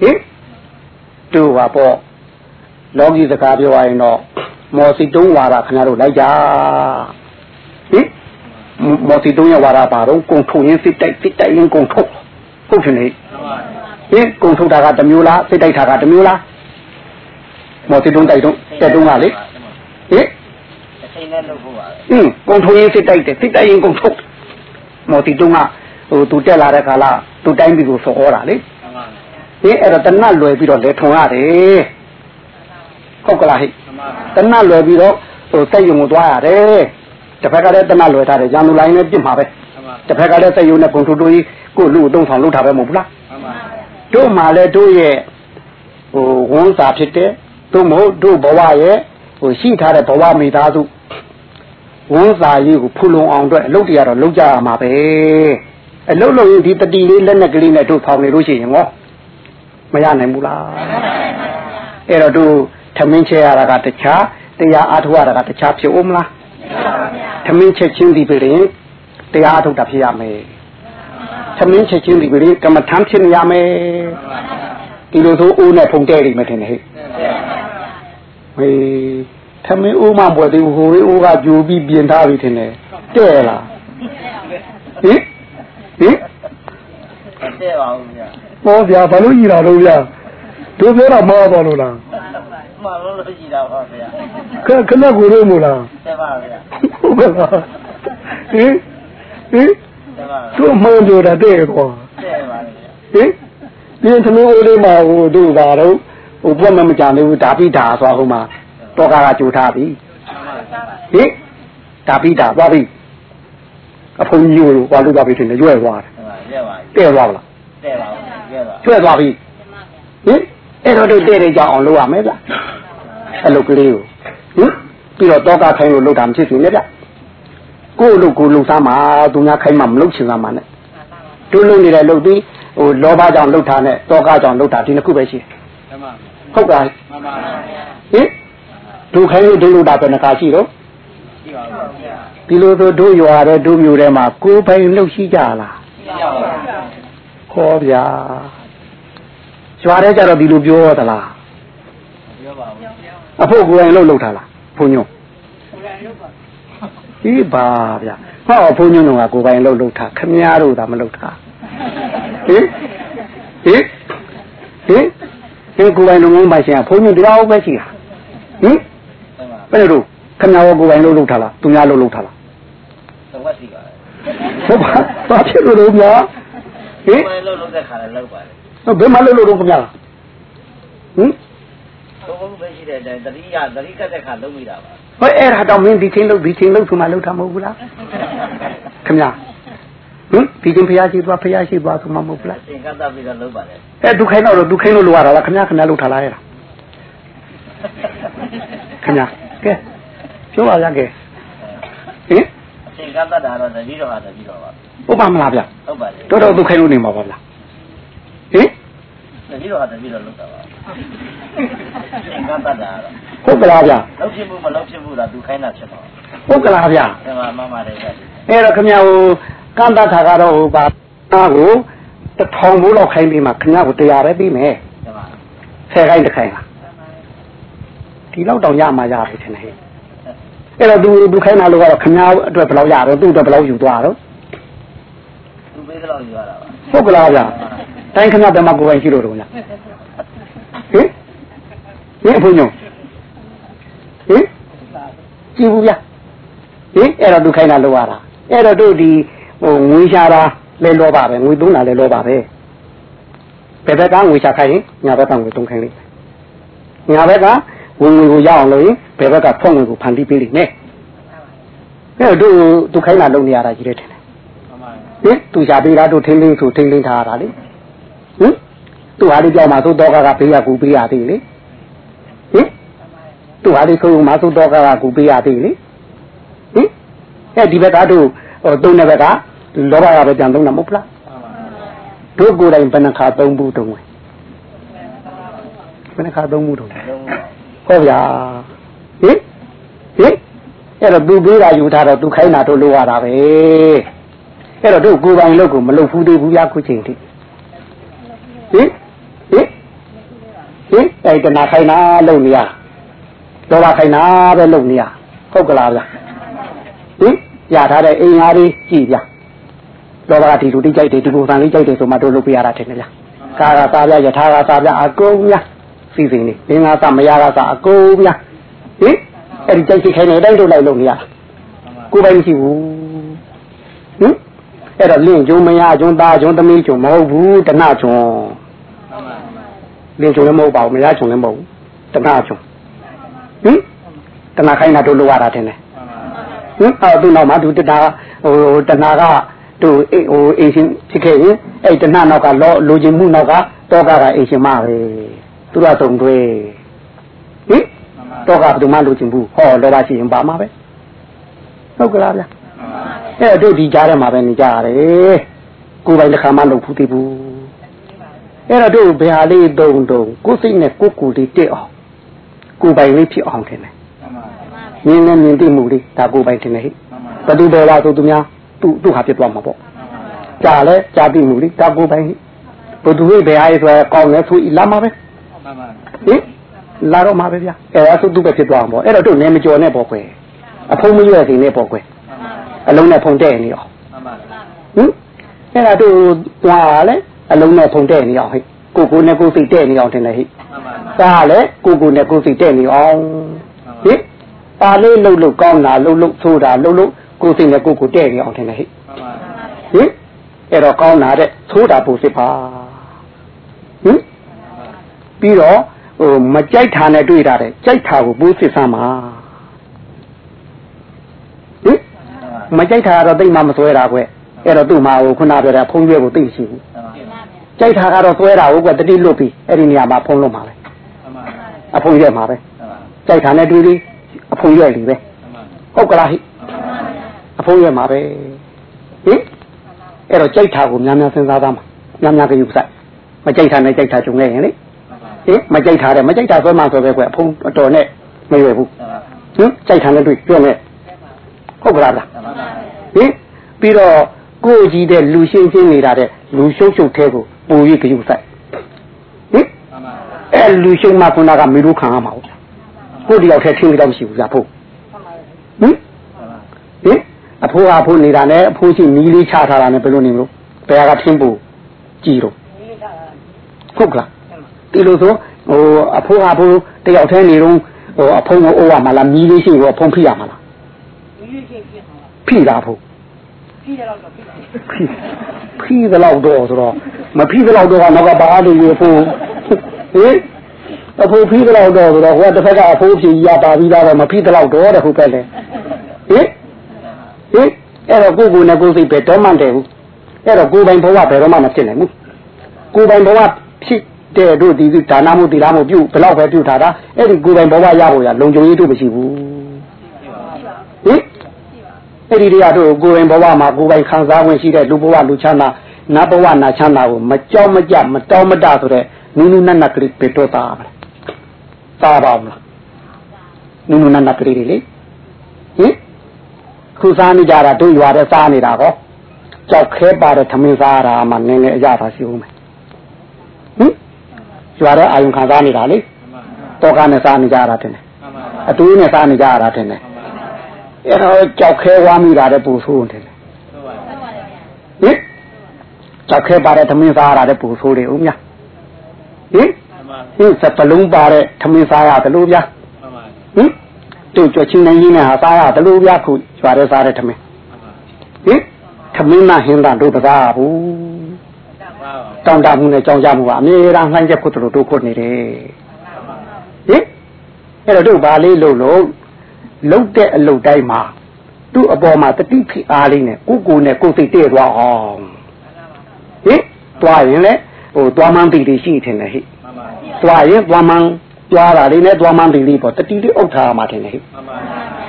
ဟိတို့ပါပေါ့လောကီစကားပြောရရင်တော့ မော်စီတုံးဝါရခင်ဗျားတို့လိုက်ကြဟိမော်စီတုံးရဝါရပါတော့ကုံထုံရင်းစစ်တိုက်စစ်တိုက်ရင်ကုံထုံဟုတ်တယ်လေဟိကုံထုံတာကတစ်မျိုးလားစစ်တိုက်တာကတစ်မျိုးလားမော်စီတုံးတိုက်တော့တက်တုံးကလေဟိအချိန်နဲ့လုပ်ဖို့ပါပဲအင်းကုံထုံရင်းစစ်တိုက်တယ်စစ်တိုက်ရင်ကုံထုံမော်စီတုံးကဟိုသူတက်လာတဲ့ခါလာသူတိုင်းပြည်ကိုစောဩတာလေဟိအဲ့တော့တနတ်လွယ်ပြီးတော့လေထုံရတယ်ဟုတ်ကလားဟိ တနတ်လွယ်ပြီးတော့ဟိုစိတ်ယုံကိုသွားရတယ်တစ်ဖက်ကလည်းတနတ်လွယ်ထားတယ်ရန်သူလိုင်းနဲ့ပြစ်မှာပဲတစ်ဖက်ကလည်းစိတ်ယုံနဲ့ပုံထူတူကြီးကိုလူအုံဆောင်လုပ်ထားပဲမဟုတ်ဘူးလားတို့မှလည်းတို့ရဲ့ဟိုဝန်စာဖြစ်တဲ့တို့မဟုတ်တို့ဘဝရဲ့ဟိုရှိထားတဲ့ဘဝမိသားစုဝန်စာရေးကိုဖူလုံအောင်အတွက်အလုပ်တရားတော့လုပ်ကြရမှာပဲအလုပ်လုပ်ရင်ဒီတတိလေးလက်နဲ့ကလေးနဲ့တို့ဆောင်နေလို့ရှိရင်ဟောမရနိုင်ဘူးလားအဲ့တော့တို့ ထမင်းချဲရတာကတခြားတရားအားထုတ်ရတာကတခြားဖြစ်ဦးမလားထမင်းချက်ချင်းဒီပြင်တရားအားထုတ်တာဖြစ်ရမယ်ထမင်းချက်ချင်းဒီပြင်ကမ္မထမ်းဖြစ်ရမယ်ဒီလိုဆိုအိုးနဲ့ဖုန်တဲ့နေမှထင်တယ်ဟဲ့ဟေးထမင်းအိုးမှပွဲသေးဟိုအိုးကကြိုပြီးပြင်ထားပြီထင်တယ်တဲ့လားဟင်ဟင်မတည့်ပါဘူးဗျာဟောဗျာဘာလို့ကြီးတာတော့ဗျာ တို့ပြောတာမှားပါလို့လားမှန်လို့လို့ရှိတာပါဗျာခက်ခဏကိုလို့မို့လားတည့်ပါဗျာဟုတ်ကဲ့ပါဟင်ဟင်တည့်ပါသူ့မှန်ပြောတာတဲ့ကွာတည့်ပါဗျာဟင်ဒီသမီးအိုးလေးမှာဟိုတို့ပါတော့ဟိုဘွက်မမကြံသေးဘူးဓာပိဓာသွားဟိုမှာတောကာကကြိုထားပြီဟင်ဓာပိဓာသွားပြီအဖုန်ကြီးကိုဘာလို့သွားပြီထင်တယ်ရွဲ့သွားတယ်တည့်ပါရဲ့တဲ့သွားပါလားတည့်ပါဘူးရဲ့ပါကျွဲ့သွားပြီဟင် အဲ့တော့တို့တဲ့တဲ့ကြောင်အောင်လုပ်ရမယ်ဗျအလုပ်ကလေးကိုဟင်ပြီးတော့တောကခိုင်းလို့လုပ်တာမဖြစ်ဘူးလေဗျကိုယ့်လုပ်ကိုယ်လုပ်သားမှာသူများခိုင်းမှမလုပ်ချင်သားမှာနဲ့တို့လုပ်နေတဲ့လုပ်ပြီးဟိုလောဘကြောင့်လုပ်တာနဲ့တောကကြောင့်လုပ်တာဒီနှစ်ခုပဲရှိတယ်ဟုတ်ကဲ့မှန်ပါဗျာဟင်ဒုခိုင်းလို့ဒုလုပ်တာပဲနှခါရှိတော့ရှိပါဘူးဗျာဒီလိုဆိုတို့ရွာတဲ့တို့မျိုးထဲမှာကိုယ်ပိုင်လုပ်ရှိကြလားရှိပါဘူးဗျာခေါ်ဗျာ ရွာထဲကြတော့ဒီလိုပြောသလားပြောပါဘူးအဖို့ကိုယ်တိုင်လှုပ်လှုပ်ထားလားဘုံညုံဒီပါဗျာဟောဘုံညုံကကိုယ်ပိုင်လှုပ်လှုပ်ထားခမည်းတော်သာမလှုပ်ထားဟင်ဟင်ဟင်ဒီကိုယ်ပိုင်လုပ်ငန်းပိုင်ရှင်ကဘုံညုံတရားပဲရှိတာဟင်တည့်ပါဘယ်လိုတို့ခမည်းတော်ကိုယ်ပိုင်လှုပ်လှုပ်ထားလားသူများလှုပ်လှုပ်ထားလားသဝက်စီပါလေဟုတ်ပါဘာဖြစ်လို့လဲဗျာဟင်ဘယ်လိုလုပ်တဲ့ခါလဲလောက်ပါလေ ဘယ်မှာလှုပ်လို့တော့ခင်ဗျာဟင်ဘုံဘုံပဲရှိတဲ့အတိုင်းတတိယတတိကတဲ့ခါလုံးမိတာပါဟဲ့အဲ့ဒါတော့မင်းဒီချင်းလှုပ်ဒီချင်းလှုပ်ဆိုမှလှုပ်တာမဟုတ်ဘူးလားခင်ဗျာဟင်ဒီချင်းဖျားရှိသွားဖျားရှိသွားဆိုမှမဟုတ်ဘူးလားသင်္ကတပြီးတော့လုံးပါလေအဲဒုခိုင်းတော့ဒုခိုင်းလို့လိုရတာလားခင်ဗျာခင်ဗျာလှုပ်ထားလားအဲ့ဒါခင်ဗျာကဲပြောပါရကဲဟင်သင်္ကတတာတော့တတိတော့ဟာတတိတော့ပါဟုတ်ပါမလားဗျဟုတ်ပါလေတော်တော်ဒုခိုင်းလို့နေမှာပါဗျ ဟင်တတိတော့ဟာတတိတော့လုံးတာပါသင်္ကတတာတော့ဟုတ်ကလားဗျလောက်ဖြစ်မှုမလောက်ဖြစ်မှုလားသူခိုင်းတာဖြစ်တော့ဟုတ်ကလားဗျဒီမှာမမလေးပဲအဲ့တော့ခင်ဗျာဟိုကန့်တတ်တာကတော့ဟိုပါအားကိုတထောင်ဘိုးလောက်ခိုင်းပြီးမှခင်ဗျာကိုတရားပဲပြီးမယ်ဒီမှာဆယ်ခိုင်းတစ်ခိုင်းလားဒီလောက်တောင်ရမှာရပြီထင်တယ်ဟဲ့အဲ့တော့သူသူခိုင်းတာလို့ကတော့ခင်ဗျားအတွက်ဘယ်လောက်ရတော့သူ့အတွက်ဘယ်လောက်ယူသွားတော့သူပေးတော့ယူရတာပါဟုတ်ကလားဗျ တိုင်းခင်ဗျားဘယ်မှာကိုယ်ပိုင်ရှိလို့တော့ညဟင်ဟင်အဖိုးညုံဟင်ကြည့်ဘူးဗျဟင်အဲ့တော့သူခိုင်းတာလို့ရတာအဲ့တော့တို့ဒီဟိုငွေရှာတာလဲလောပါပဲငွေသုံးတာလဲလောပါပဲဘယ်ဘက်ကငွေရှာခိုင်းရင်ညာဘက်ကငွေသုံးခိုင်းလိမ့်မယ်ညာဘက်ကဝင်ငွေကိုရအောင်လို့ရင်ဘယ်ဘက်ကဖွင့်ငွေကိုဖန်တီးပေးလိမ့်မယ်အဲ့တော့တို့သူခိုင်းတာလုပ်နေရတာကြီးတယ်ထင်တယ်မှန်ပါဟင်သူရှာပေးတာတို့ထင်းထင်းဆိုထင်းထင်းထားရတာလေ ဟင်သူဟာလေးကြောက်မှာသို့တော့ကကပေးရကူပေးရသေးလေဟင်ဟသူဟာလေးခုံမသုတော်ကကကူပေးရသေးလေဟင်အဲဒီဘက်ကတို့ဟိုသုံးတဲ့ဘက်ကလောဘကပဲကြံသုံးတာမဟုတ်လားတို့ကိုယ်တိုင်ဘယ်နှခါသုံးဘူးတုံးဝင်ဘယ်နှခါသုံးဘူးတုံးဟုတ်ဗျာဟင်ဟင်အဲ့တော့သူပေးတာယူထားတော့သူခိုင်းတာတို့လိုရတာပဲအဲ့တော့တို့ကိုယ်ပိုင်လုပ်ကိုမလုပ်ဘူးသေးဘူးဗျာခုချိန်ထိ ဟင်ဟင်ဟင်အဲ့တနာခိုင်းတာလုပ်နေရလောဘခိုင်းတာပဲလုပ်နေရဟုတ်ကလားဗျာဟင်ရထားတဲ့အိမ်အားလေးကြည့်ဗျာလောဘကဒီလူတိကြိုက်တယ်ဒီလိုဆန်လေးကြိုက်တယ်ဆိုမှတို့လုပ်ပြရတာထင်တယ်ဗျာကာကစားပြယထာကစားပြအကုန်များစီစဉ်နေသင်္ဃာသမယကစားအကုန်များဟင်အဲ့ဒီကြိုက်စိတ်ခိုင်းနေတိုင်းတို့လိုက်လုပ်နေရကိုယ်ပိုင်မရှိဘူးဟင် အဲ့တော့လင့်ကျုံမရကျုံသားကျုံသမီးကျုံမဟုတ်ဘူးတဏှကျုံလင့်ကျုံလည်းမဟုတ်ပါဘူးမရကျုံလည်းမဟုတ်ဘူးတဏှကျုံဟင်တဏှခိုင်းတာတို့လုပ်ရတာတင်တယ်ဟင်အဲ့ဒီနောက်မှာသူတဏှဟိုတဏှကတို့ဟိုအရှင်ဖြစ်ခဲ့ရင်အဲ့တဏှနောက်ကလောလိုချင်မှုနောက်ကတောကကအရှင်မပဲသူတို့သုံးတွေဟင်တောကဘယ်သူမှလိုချင်ဘူးဟောလောဘရှိရင်ပါမှာပဲဟုတ်ကလားဗျာ အဲ့တို့ဒီကြားထဲမှာပဲနေကြရတယ်ကိုယ်ပိုင်တစ်ခါမှလုပ်ဘူးသေးဘူးအဲ့တော့တို့ဘယ်ဟာလေးတုံတုံကိုယ်စိတ်နဲ့ကိုယ်ကိုယ်လေးတက်အောင်ကိုယ်ပိုင်လေးဖြစ်အောင်ထင်တယ်မြင်နဲ့မြင်သိမှုလေးဒါကိုယ်ပိုင်ထင်တယ်ဟိဘယ်သူဘယ်လားဆိုသူများသူ့သူ့ဟာဖြစ်သွားမှာပေါ့ကြာလဲကြာပြီမှုလေးဒါကိုယ်ပိုင်ဟိဘယ်သူဟိဘယ်ဟာရေးဆိုကောင်းလဲဆိုဤလာမှာပဲဟင်လာတော့မှာပဲဗျအဲ့ဒါဆိုသူ့ပဲဖြစ်သွားမှာပေါ့အဲ့တော့တို့နေမကြော်နဲ့ပေါ့ကွယ်အဖုံးမရွက်စီနဲ့ပေါ့ကွယ် အလုံးနဲ့ဖုန်တဲ့နေအောင်ဟင်အဲ့ဒါတို့သွားလဲအလုံးနဲ့ဖုန်တဲ့နေအောင်ဟိကိုကိုနဲ့ကိုစိတ်တဲ့နေအောင်တင်တယ်ဟိသားလဲကိုကိုနဲ့ကိုစိတ်တဲ့နေအောင်ဟင်ပါလေးလှုပ်လှုပ်ကောင်းတာလှုပ်လှုပ်ဆိုတာလှုပ်လှုပ်ကိုစိတ်နဲ့ကိုကိုတဲ့နေအောင်တင်တယ်ဟိဟင်အဲ့တော့ကောင်းတာတဲ့သိုးတာပူစစ်ပါဟင်ပြီးတော့ဟိုမကြိုက်တာနဲ့တွေ့တာတဲ့ကြိုက်တာကိုပူစစ်စမ်းပါဟင် မကြိုက်တာကတော့သိမှမစွဲတာကွအဲ့တော့သူ့မှာဟိုခုနပြောတဲ့ဖုံးရွက်ကိုသိရှိဘူးကြိုက်တာကတော့စွဲတာဟုတ်ကွတတိလွတ်ပြီးအဲ့ဒီနေရာမှာဖုံးလို့မှာပဲအဖုံးရွက်မှာပဲကြိုက်တာနဲ့တွေ့ပြီးအဖုံးရွက်လီပဲဟုတ်ကလားဟိအဖုံးရွက်မှာပဲဟင်အဲ့တော့ကြိုက်တာကိုများများစဉ်းစားသားမှာများများကြည့်ဥဆိုင်မကြိုက်တာနဲ့ကြိုက်တာကြုံခဲ့ရင်လေဟင်မကြိုက်တာတဲ့မကြိုက်တာဆွဲမှဆိုပဲကွအဖုံးတော်နဲ့မရွယ်ဘူးဟင်ကြိုက်တာနဲ့တွေ့ပြောနဲ့ ဟုတ်ကလားဟင်ပြီးတော့ကိုယ်ကြီးတဲ့လူရှင်းရှင်းနေတာတဲ့လူရှုပ်ရှုပ်သေးကိုပူ၍ကြည့်ဆိုင်ဟင်အဲလူရှုပ်မှခုနကမီးလို့ခံရမှာဟုတ်ကိုတယောက်တည်းထင်းတော့မရှိဘူးဗျာဖို့ဟင်ဟင်အဖိုးအဖိုးနေတာနဲ့အဖိုးရှိမီးလေးချထားတာနဲ့ဘယ်လိုနေမလို့ဘယ်ကထင်းဖို့ကြည်တော့ဟုတ်ကလားဒီလိုဆိုဟိုအဖိုးအဖိုးတယောက်တည်းနေတော့ဟိုအဖုံးကိုအိုးရမှာလားမီးလေးရှိကိုအဖုံးဖိရမှာလားမီးလေးရှိ ဖိတာဖို့ဖိတယ်တော့ဖိဖိတယ်တော့ဆိုတော့မဖိတယ်တော့ကတော့ဘာလို့ရဖို့ဟင်အဖိုးဖိတယ်တော့ဆိုတော့ဟိုတစ်ဖက်ကအဖိုးဖြည်ရပါပြီးတော့မဖိတယ်တော့တော့တဲ့ဟုတ်ပဲလေဟင်ဟင်အဲ့တော့ကိုကိုနဲ့ကိုစိတ်ပဲတော့မှန်တယ်ဘူးအဲ့တော့ကိုပိုင်ဘဝဘယ်တော့မှမဖြစ်နိုင်ဘူးကိုပိုင်ဘဝဖြစ်တဲ့တို့ဒီဒါနမှုတိလာမှုပြုဘယ်တော့ပဲပြုထားတာအဲ့ဒီကိုပိုင်ဘဝရဖို့ရလုံခြုံရေးတို့မရှိဘူးဟင် အဲ့ဒီတရားတို့ကိုယ်ပိုင်ဘဝမှာကိုယ်ပိုင်ခံစားဝင်ရှိတဲ့လူဘဝလူချမ်းသာနတ်ဘဝနာချမ်းသာကိုမကြောက်မကြမတောင်းမတဆိုတဲ့နုနုနတ်နတ်ကလေးပေတော့သားပါသားပါမလားနုနုနတ်နတ်ကလေးတွေလေဟင်ခုစားနေကြတာတို့ရွာတဲ့စားနေတာကောကြောက်ခဲပါတဲ့ထမင်းစားတာမှနည်းနည်းအရသာရှိဦးမယ်ဟင်ရွာတဲ့အာယုံခံစားနေတာလေတောကနဲ့စားနေကြတာတင်တယ်အတူနဲ့စားနေကြတာတင်တယ် အဲ့တော့ကြောက်ခဲဝါမိတာတဲ့ပူဆိုးတယ်ဟင်ကြောက်ခဲပါတဲ့ထမင်းစားရတဲ့ပူဆိုးတယ်ဦးမြဟင်ဟင်စပလုံးပါတဲ့ထမင်းစားရတယ်လို့ဗျာဟင်တို့ကြွချင်းနေရင်းနဲ့ဟာစားရတယ်လို့ဗျာခုကျွာတဲ့စားတဲ့ထမင်းဟင်ထမင်းမဟင်းတာတို့ပစားဘူးတောင်းတမှုနဲ့ကြောင်းကြမှုကအမြဲတမ်းနှိုင်းချက်ခုတို့တို့ခုနေတယ်ဟင်အဲ့တော့တို့ဘာလေးလို့လို့ လုတ်တဲ့အလုတ်တိုင်းမှာသူ့အပေါ်မှာတတိဖိအားလေးနဲ့ကိုကိုနဲ့ကိုစိတ်တည့်သွားအောင်ဟင်တွားရင်လေဟိုတွားမှန်းတိတိရှိထင်တယ်ဟိတွားရင်တွားမှန်းကြွားတာလေးနဲ့သွားမှန်းပြီးလေးပေါ့တတိလေးအုပ်ထားမှထင်တယ်ဟိ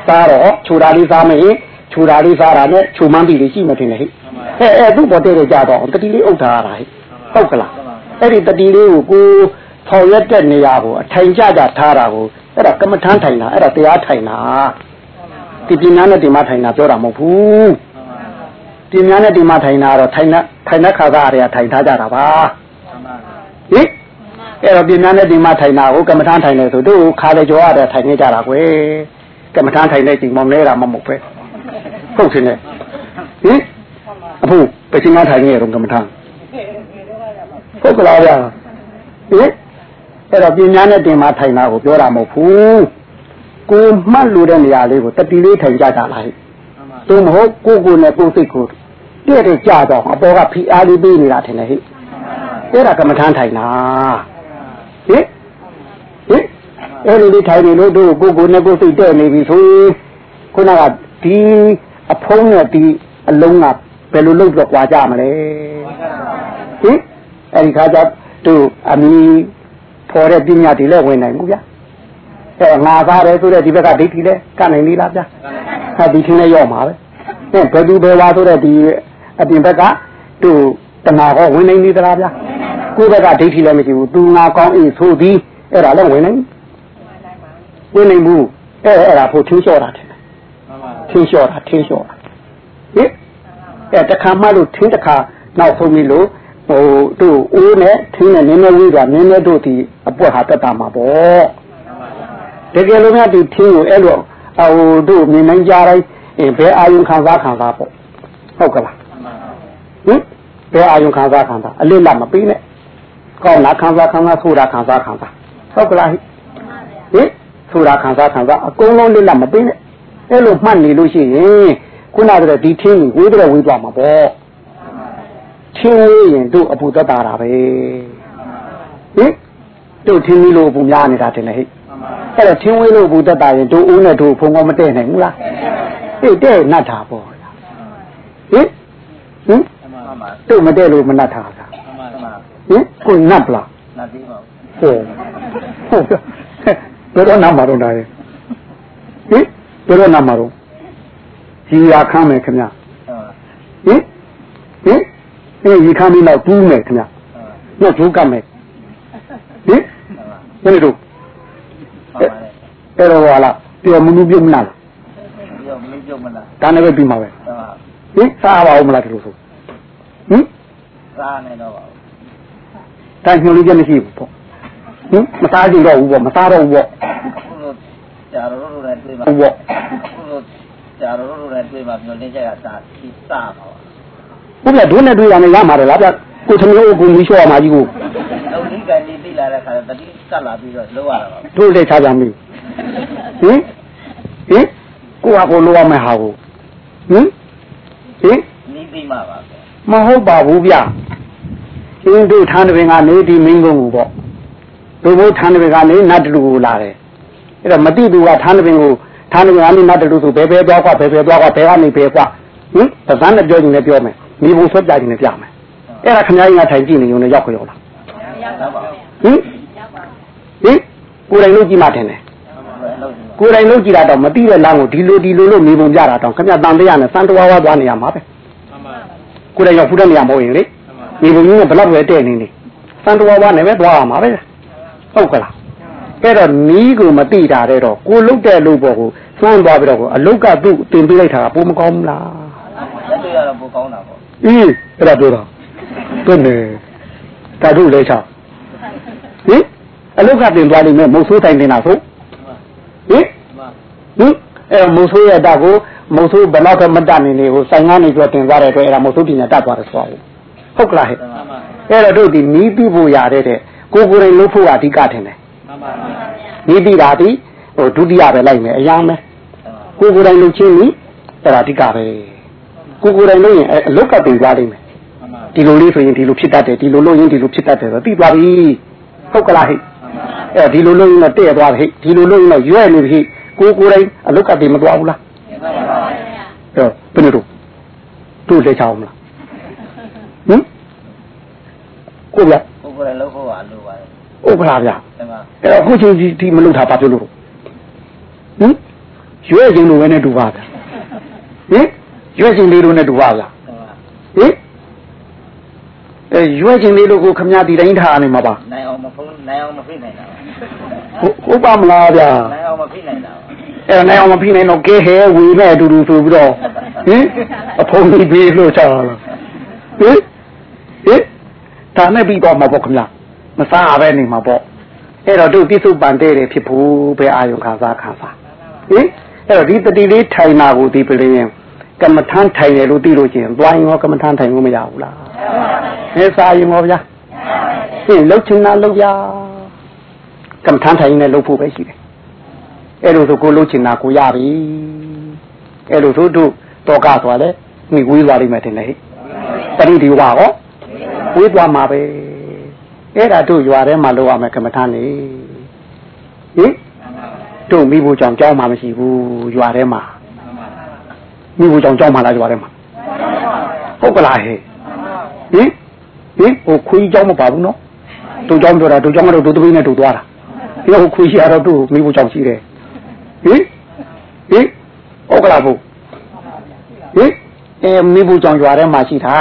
စားတော့ခြူတာလေးစားမရင်ခြူတာလေးစားတာနဲ့ခြူမှန်းပြီးလေးရှိမှထင်တယ်ဟိအဲအဲသူ့ပေါ်တဲ့ကြတော့တတိလေးအုပ်ထားရတာဟိဟုတ်ကလားအဲ့ဒီတတိလေးကိုကိုဆောင်ရက်တဲ့နေရာကိုအထိုင်ကြကြထားတာကို အဲ့ဒါကမ္မထမ်းထိုင်တာအဲ့ဒါတရားထိုင်တာဒီပြင်းများနဲ့ဒီမှာထိုင်တာပြောတာမဟုတ်ဘူးပြင်းများနဲ့ဒီမှာထိုင်တာတော့ထိုင်တဲ့ထိုင်တဲ့ခါသားအရာထိုင်ထားကြတာပါဟင်အဲ့တော့ပြင်းများနဲ့ဒီမှာထိုင်တာကိုကမ္မထမ်းထိုင်တယ်ဆိုတို့ခါလေကြောရတဲ့ထိုင်နေကြတာကွယ်ကမ္မထမ်းထိုင်တဲ့ချိန်မောင်နေတာမမဟုတ်ပဲဟုတ်ရှင်နဲ့ဟင်အခုပချင်းမထိုင်နေရုံကမ္မထမ်းဟုတ်ကလားဗျာဟင် အဲ့တော့ပြင်းများနဲ့တင်မှာထိုင်တာကိုပြောတာမဟုတ်ဘူးကိုမှတ်လို့တဲ့နေရာလေးကိုတတိလေးထိုင်ကြကြလားသို့မဟုတ်ကိုကိုနဲ့ကိုစိတ်ကိုတည့်တဲ့ကြတော့အပေါ်ကဖိအားလေးပေးနေတာထင်တယ်ဟိအဲ့ဒါကမ္မထမ်းထိုင်တာဟင်ဟင်အဲ့လိုလေးထိုင်နေလို့တို့ကိုကိုနဲ့ကိုစိတ်တဲ့နေပြီဆိုခုနကဒီအဖုံးနဲ့ဒီအလုံးကဘယ်လိုလုပ်တော့ကြွားကြမလဲဟင်အဲ့ဒီခါကျတို့အမီ ဖော်တဲ့ပညာတွေလည်းဝင်နိုင်ဘူးဗျာအဲငါသားတယ်ဆိုတဲ့ဒီဘက်ကဒိဋ္ဌိလည်းကနိုင်သေးလားဗျာဟာဒီထင်းလည်းရောက်မှာပဲအဲဘယ်သူဘယ်ဝါဆိုတဲ့ဒီအပြင်ဘက်ကတို့တဏှာဟောဝင်နိုင်သေးသလားဗျာကိုယ့်ဘက်ကဒိဋ္ဌိလည်းမရှိဘူးသူငါကောင်းအေးဆိုပြီးအဲ့ဒါလည်းဝင်နိုင်ဝင်နိုင်ဘူးအဲအဲ့ဒါဖို့ထင်းလျှော့တာတယ်ထင်းလျှော့တာထင်းလျှော့တာဟင်အဲတခါမှလို့ထင်းတခါနောက်ဆုံးပြီလို့ ဟိုတို့အိုးနဲ့ထင်းနဲ့နည်းနည်းဝေးသွားနည်းနည်းတို့ဒီအပွက်ဟာတက်တာမှာပေါ့တကယ်လို့များဒီထင်းကိုအဲ့လိုဟိုတို့မြင်နိုင်ကြတိုင်းဘယ်အာယုံခံစားခံစားပေါ့ဟုတ်ကလားဟင်ဘယ်အာယုံခံစားခံစားအလစ်လက်မပေးနဲ့ကောင်းလားခံစားခံစားဆိုတာခံစားခံစားဟုတ်ကလားဟင်ဆိုတာခံစားခံစားအကုန်လုံးလစ်လက်မပေးနဲ့အဲ့လိုမှတ်နေလို့ရှိရင်ခုနကတည်းကဒီထင်းကိုဝေးတော့ဝေးသွားမှာပေါ့ ချင်းဝေးရင်တို့အပူသက်တာတာပဲဟင်တို့ထင်းကြီးလို့အပူများနေတာတင်လေဟဲ့အဲ့တော့ထင်းဝေးလို့အပူသက်တာရင်တို့ဦးနဲ့တို့ဖုံကောမတည့်နိုင်ဘူးလားဟေ့တဲ့နတ်တာပေါ့ဟင်ဟင်တို့မတည့်လို့မနတ်တာကဟင်ကိုနတ်ပလားနတ်သေးပါဟုတ်ဟုတ်ဘယ်တော့နာမှာတော့ဒါရဲ့ဟင်ဘယ်တော့နာမှာတော့ကြီးရခမ်းမယ်ခင်ဗျဟင်ဟင် အဲရီခမ်းပြီးတော့တူးမယ်ခင်ဗျညှို့ကျိုးကတ်မယ်ဟင်ဘယ်လိုတို့အဲ့တော့ဟာလားပြောမမှုပြုတ်မလားပြောမင်းပြုတ်မလားဒါနဲ့ပဲပြီးမှာပဲဟင်စားပါဦးမလားဒီလိုဆိုဟင်စားနေတော့ပါဒါညှို့လေးချက်မရှိဘူးပေါ့ဟင်မစားကြည့်တော့ဘူးပေါ့မစားတော့ဘူးပေါ့ခုလိုကြာတော့လို့လည်းတွေ့ပါဟုတ်ပေါ့ခုလိုကြာတော့လို့လည်းတွေ့ပါမျိုးလင်းချက်ကစားပြီးစားပါ ဘုရားဒုနဲ့တွေ့ရမယ်ရမှာတယ်လားဗျကိုသမီးကိုကိုမီးလျှော့မှာကြီးကိုလုံးဒီကန်ကြီးသိလာတဲ့ခါတတိကတ်လာပြီးတော့လောရတာပါတို့လက်ချကြပြီဟင်ဟင်ကိုဟာကိုလိုရမယ်ဟာကိုဟင်ဟင်နီးပြီးမှပါပဲမဟုတ်ပါဘူးဗျအင်းတို့ထန်းတပင်ကနေဒီမင်းကုန်းကိုပေါ့တို့ဘိုးထန်းတပင်ကနေနတ်တူကိုလာတယ်အဲ့တော့မတိသူကထန်းတပင်ကိုထန်းတပင်ကနေနတ်တူဆိုဘယ်ဘယ်သွားကွာဘယ်ဘယ်သွားကွာဘယ်ကနေဘယ်ကွာဟင်ပဇန်းနဲ့ပြောနေလည်းပြောမယ် မိဘဆွတ်ပြနေလည်းပြမယ်အဲ့ဒါခင်ဗျားကြီးကထိုင်ကြည့်နေုံနဲ့ရောက်ခရောက်လားတော့ပါဟင်ဟင်ကိုယ်တိုင်လို့ကြည့်မှထင်တယ်လုံးကိုယ်တိုင်လုံးကြည့်တာတော့မတိတဲ့လမ်းကိုဒီလိုဒီလိုလို့မိဘုံပြတာတော့ခင်ဗျာတန်တရားနဲ့စံတော်ဝါသွားနေရမှာပဲကိုယ်တိုင်ရောက်ဖူးတဲ့နေရာမဟုတ်ရင်လေမိဘုံကြီးကဘလောက်ပဲတဲ့နေနေစံတော်ဝါနဲ့ပဲသွားရမှာပဲဟုတ်ကလားအဲ့တော့နီးကိုမတိတာတဲ့တော့ကိုလုတ်တဲ့လူပေါ်ကိုစွန့်သွားပြီးတော့အလုတ်ကသူ့တင်ပေးလိုက်တာကပိုမကောင်းဘူးလားလက်တွေ့ရတော့ပိုကောင်းတာပေါ့ အေးအဲ့ဒါပြောတာတွေ့နေတာတို့လဲချဟင်အလုတ်ကတင်သွားလိမ့်မယ်မုတ်ဆိုးတိုင်တင်တာဆိုဟင်ဟင်အဲမုတ်ဆိုးရတာကိုမုတ်ဆိုးဘယ်တော့မှမတတ်နေနေကိုဆိုင်ကနေပြောတင်သွားတဲ့အတွက်အဲ့ဒါမုတ်ဆိုးပညာတတ်သွားတယ်ဆိုတော့ဟုတ်ကလားဟဲ့အဲ့တော့တို့ဒီနီးပြီးဖို့ရတဲ့တဲ့ကိုကိုယ်တိုင်လုပ်ဖို့အဓိကထင်တယ်နီးပြီးတာဒီဟိုဒုတိယပဲလိုက်မယ်အရာမယ်ကိုကိုယ်တိုင်လုပ်ချင်းနီးအဲ့ဒါအဓိကပဲ ကိုကိုယ်တိုင်လုပ်ရင်အလုတ်ကတင်သွားလိမ့်မယ်ဒီလိုလေးဆိုရင်ဒီလိုဖြစ်တတ်တယ်ဒီလိုလုပ်ရင်ဒီလိုဖြစ်တတ်တယ်ဆိုသိသွားပြီဟုတ်ကလားဟဲ့အဲဒီလိုလုပ်ရင်တော့တဲ့သွားပြီဒီလိုလုပ်ရင်တော့ရွဲ့နေပြီကိုကိုယ်တိုင်အလုတ်ကတင်မသွားဘူးလားအဲ့ဘယ်လိုတို့တို့လက်ချအောင်မလားဟင်ကိုဗျကိုယ်ကလည်းလုံးဖို့ပါလိုပါတယ်ဩဟုတ်ကလားဗျာတမန်အဲ့တော့အခုချိန်ဒီဒီမလုပ်တာဘာဖြစ်လို့လဲဟင်ရွေးခြင်းလိုပဲနဲ့တူပါဗျာဟင် ရွေးခြင်းလေးလိုနဲ့တူပါဗျာတမန်ဟင်အဲရွေးခြင်းလေးလိုကိုခမရဒီတိုင်းထားနေမှာပါနိုင်အောင်မဖုံးနိုင်အောင်မဖိနိုင်တာဟုတ်ဟုတ်ပါမလားဗျာနိုင်အောင်မဖိနိုင်တာအဲ့တော့နိုင်အောင်မဖိနိုင်တော့ကဲဟဲဝေနဲ့အတူတူဆိုပြီးတော့ဟင်အဖုံးကြီးပြေးလို့ချတာလားဟင်ဟင်ဒါနဲ့ပြီးတော့မှာပေါ့ခင်ဗျာမစားပဲနေမှာပေါ့အဲ့တော့တို့ပြစ္ဆုတ်ပန်တဲ့တယ်ဖြစ်ဖို့ပဲအာယုခံစားခံစားဟင်အဲ့တော့ဒီတတိလေးထိုင်တာကိုဒီပလင်း ကမ္မထမ်းထိုင်တယ်လို့သိလို့ချင်းသွားရင်ရောကမ္မထမ်းထိုင်လို့မရဘူးလားဟဲ့စားရင်ရောဗျာဟင်လှုပ်ချင်တာလှုပ်ရကမ္မထမ်းထိုင်နေလှုပ်ဖို့ပဲရှိတယ်အဲ့လိုဆိုကိုလှုပ်ချင်တာကိုရပြီအဲ့လိုဆိုတို့တော့ကသွားလဲမိဝေးသွားလိမ့်မယ်ထင်တယ်ဟဲ့ပရိဒီဝါရောဝေးသွားမှာပဲအဲ့ဒါတို့ရွာထဲမှာလှုပ်ရမယ်ကမ္မထမ်းနေဟင်တို့မိဖို့ကြောင့်ကြောင်းမှမရှိဘူးရွာထဲမှာ မိဖို့ကြောင့်ကြောင်းမှလားရွာထဲမှာဟုတ်ကလားဟဲ့ဟင်ဟင်ဟိုခွေးကြောင်းမပါဘူးနော်တို့ကြောင်းပြောတာတို့ကြောင်းကတော့တို့တပိနဲ့တို့သွားတာဒီဟိုခွေးရှိရတော့တို့မိဖို့ကြောင့်ရှိတယ်ဟင်ဟင်ဟုတ်ကလားဘုဟင်အဲမိဖို့ကြောင့်ရွာထဲမှာရှိတာ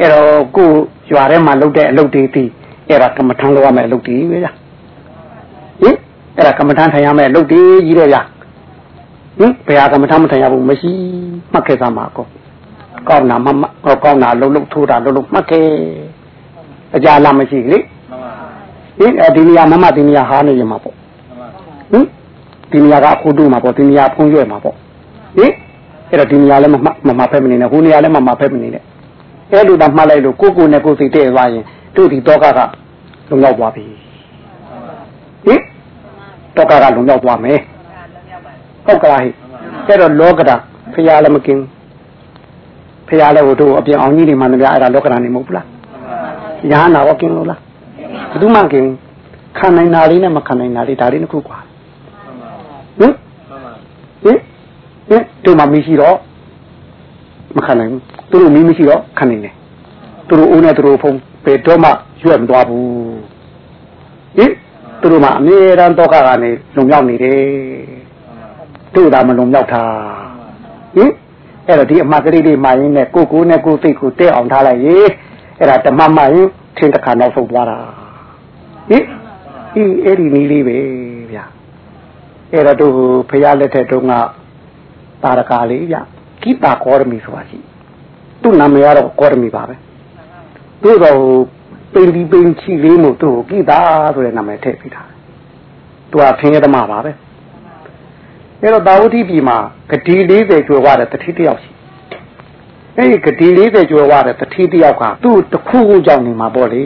အဲ့တော့ကိုရွာထဲမှာလုပ်တဲ့အလုပ်တွေဒီအဲ့ဒါကမ္မထမ်းလုပ်ရမယ့်အလုပ်တွေပဲဗျာဟင်အဲ့ဒါကမ္မထမ်းထိုင်ရမယ့်အလုပ်တွေကြီးတယ်ဗျာ ဟင်ဘယ်ဟာကမ္မထမ်းမထိုင်ရဘူးမရှိမှတ်ခဲ့သမှာကောကောင်းတာမမဟောကောင်းတာလှုပ်လှုပ်ထိုးတာလှုပ်လှုပ်မှတ်ခဲ့အကြလားမရှိလေတမန်ဟင်အဲဒီနေရာမမဒီနေရာဟာနေရမှာပေါ့တမန်ဟင်ဒီနေရာကအခုတို့မှာပေါ့ဒီနေရာဖုံးရွက်မှာပေါ့ဟင်အဲ့တော့ဒီနေရာလည်းမမမမဖက်မနေနဲ့ဟိုနေရာလည်းမမဖက်မနေနဲ့အဲ့လိုသာမှတ်လိုက်လို့ကိုကိုနဲ့ကိုစိတ်တဲ့သွားရင်တို့ဒီတော့ကကလုံလောက်သွားပြီဟင်တော့ကကလုံလောက်သွားမယ် ဟုတ်ကလားဟိအဲ့တော့လောကတာဖရာလည်းမกินဖရာလည်းဟိုတို့အပြင်အောင်ကြီးတွေမှလည်းအဲ့ဒါလောကတာနေမဟုတ်ဘူးလားညာနာတော့กินလို့လားဘယ်သူမှกินခံနိုင်တာလေးနဲ့မခံနိုင်တာလေးဒါလေးတစ်ခုกว่าဟင် တမန် ဟင်ဟင်တို့မှမရှိတော့မခံနိုင်ဘူးသူတို့မီးမရှိတော့ခံနိုင်တယ်သူတို့အိုးနဲ့သူတို့ဖုံးဘယ်တော့မှရွက်မသွားဘူးဟင်သူတို့မှအမြဲတမ်းတော့ကကနေလုံမြောက်နေတယ် တို့သာမလုံမြောက်တာဟင်အဲ့တော့ဒီအမှတ်ကလေးလေးမှရင်နဲ့ကိုကိုနဲ့ကိုစိတ်ကိုတဲ့အောင်ထားလိုက်ရေအဲ့ဒါဓမ္မမှရင်ထင်းတစ်ခါနောက်ဆုံးသွားတာဟင်အေးအဲ့ဒီနည်းလေးပဲဗျာအဲ့တော့သူဖရာလက်ထက်တုန်းကတာရကာလေးဗျကိတာကောရမီဆိုတာရှိသူ့နာမည်ကတော့ကောရမီပါပဲသူတော့ပိန်ဒီပိန်ချီလေးမို့သူ့ကိုကိတာဆိုတဲ့နာမည်ထည့်ပေးတာသူကဖင်းရသမားပါပဲ အဲ့တော့တာဝတိပြည်မှာဂတိ40ကျွယ်ဝတဲ့တတိတယောက်ရှိအဲ့ဒီဂတိ40ကျွယ်ဝတဲ့တတိတယောက်ကသူ့တစ်ခုခုကြောင့်နေမှာပေါ့လေ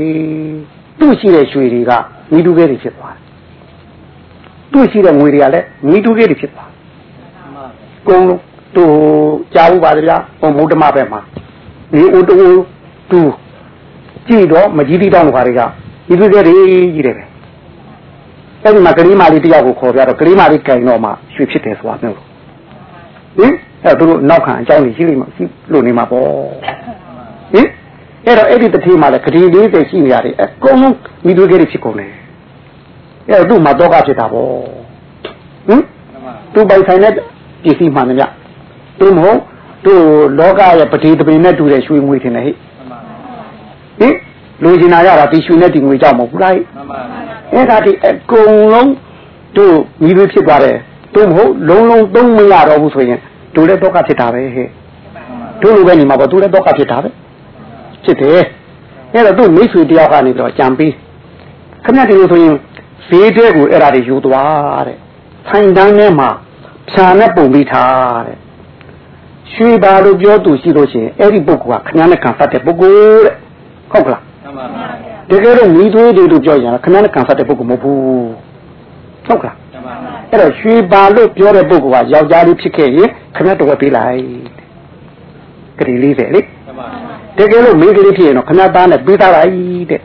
သူ့ရှိတဲ့ရွှေတွေကမိတူခဲတွေဖြစ်သွားတယ်သူ့ရှိတဲ့ငွေတွေကလည်းမိတူကြီးတွေဖြစ်သွားတမန်ကုန်းလုံးသူကြားဘူးပါဗျာဟိုမုဒ္ဓမဘက်မှာဒီဥတူသူကြည့်တော့မကြီးတိတောင်းလို့ခါတွေကမိတူကြီးတွေကြီးတယ်ပဲ အဲ့ဒီမှာကလေးမလေးတယောက်ကိုခေါ်ပြတော့ကလေးမလေးကင်တော့မှရွှေဖြစ်တယ်ဆိုတာမျိုးလို့ဟင်အဲ့သူတို့နောက်ခံအကြောင်းကြီးရှိလိမ့်မယ်ရှိလို့နေမှာပေါ့ဟင်အဲ့တော့အဲ့ဒီတစ်ထီမှာလည်းဂတိ40ရှိနေရတယ်အကုန်လုံးမိတူကြီးတွေဖြစ်ကုန်တယ်အဲ့တော့သူ့မှာတော့ကဖြစ်တာပေါ့ဟင်တမန်သူပိုင်ဆိုင်တဲ့ပစ္စည်းမှန်တယ်ဗျသူမဟုတ်သူလောကရဲ့ပတိတပင်နဲ့တူတဲ့ရွှေငွေထင်တယ်ဟိတမန်ဟင်လူကျင်နာရတာဒီရွှေနဲ့ဒီငွေကြောက်မဟုတ်ဘူးလားဟိတမန် အဲ့ဒါဒီအကုန်လုံးသူမိသွေးဖြစ်သွားတယ်သူမဟုတ်လုံးလုံးသုံးမရတော့ဘူးဆိုရင်သူလည်းတော့ကဖြစ်တာပဲဟဲ့သူလိုပဲနေမှာပေါ့သူလည်းတော့ကဖြစ်တာပဲဖြစ်တယ်အဲ့တော့သူမိတ်ဆွေတယောက်ကနေပြီးတော့ကြံပြီးခဏတည်းလို့ဆိုရင်ဈေးတဲ့ကိုအဲ့ဒါတွေယူသွားတဲ့ဆိုင်တန်းထဲမှာဖြာနဲ့ပုံပြီးထားတဲ့ရွှေပါလို့ပြောသူရှိလို့ရှိရင်အဲ့ဒီပုဂ္ဂိုလ်ကခဏနဲ့ခံဖတ်တဲ့ပုဂ္ဂိုလ်တဲ့ဟုတ်ကလား တမန်တကယ်တော့မိသွေးတွေလို့ပြောရင်ခဏနဲ့ခံဖတ်တဲ့ပုဂ္ဂိုလ်မဟုတ်ဘူးဟုတ်ကလားတမန်အဲ့တော့ရွှေပါလို့ပြောတဲ့ပုဂ္ဂိုလ်ကယောက်ျားလေးဖြစ်ခဲ့ရင်ခဏတော့ပေးလိုက်ကလေးလေးပဲလေတမန်တကယ်လို့မိန်းကလေးဖြစ်ရင်တော့ခဏသားနဲ့ပေးသားလိုက်တဲ့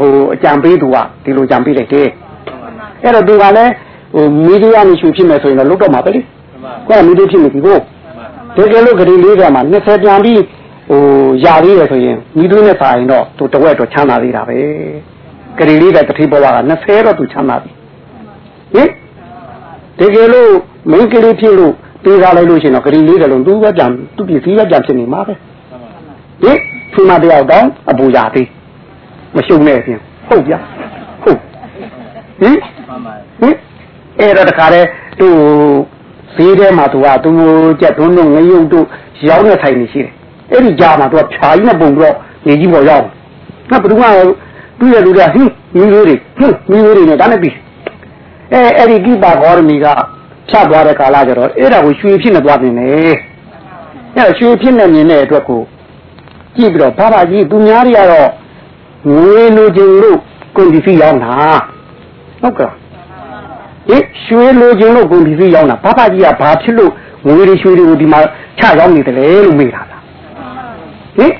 ဟိုအကြံပေးသူကဒီလိုကြံပေးလိုက်တယ်အဲ့တော့သူကလည်းဟိုမိဒီယာနဲ့ရွှေဖြစ်မယ်ဆိုရင်တော့လုတ်တော့မှာပဲလေတမန်ကိုယ်ကမိဒီဖြစ်နေပြီကိုတမန်တကယ်လို့ကလေးလေးကမှ20ပြန်ပြီး ဟိုຢာသေးတယ်ဆိုရင်မိသူနဲ့ပါရင်တော့သူတဝက်တော့ချမ်းသာသေးတာပဲကလေးလေးတဲ့တတိဘဝက20တော့သူချမ်းသာပြီဟင်တကယ်လို့မင်းကလေးဖြစ်လို့ပြေးစားလိုက်လို့ရှိရင်တော့ကလေးလေးကလုံးသူပဲပြန်သူပစ္စည်းပဲပြန်ဖြစ်နေမှာပဲဟင်သူမတယောက်တော့အပူရသေးမရှုံနဲ့ပြင်ဟုတ်ဗျာဟုတ်ဟင်မှန်ပါဟင်အဲ့တော့တခါလဲသူဈေးထဲမှာသူကသူကြက်သွန်းတို့ငရုတ်တို့ရောင်းနေထိုင်နေရှိတယ် အဲ့ဒီကြားမှာသူကဖြာကြီးနဲ့ပုံတော့နေကြီးပေါ်ရောက်ငါဘယ်သူမှသူ့ရဲ့လူတွေကဟင်းမီးလေးတွေဟင်းမီးလေးတွေနဲ့ဒါနဲ့ပြီးအဲအဲ့ဒီကိပါဂေါရမီကဖြတ်သွားတဲ့ကာလကျတော့အဲ့ဒါကိုရွှေဖြစ်နေသွားနေတယ်အဲ့ရွှေဖြစ်နေမြင်တဲ့အတွက်ကိုကြည့်ပြီးတော့ဘာဘာကြီးသူများတွေကတော့ငွေလိုချင်လို့ကုန်ပစ္စည်းရောင်းတာဟုတ်ကဲ့ဟင်ရွှေလိုချင်လို့ကုန်ပစ္စည်းရောင်းတာဘာဘာကြီးကဘာဖြစ်လို့ငွေတွေရွှေတွေကိုဒီမှာချရောင်းနေတယ်လေလို့မေးတာလား ဟင်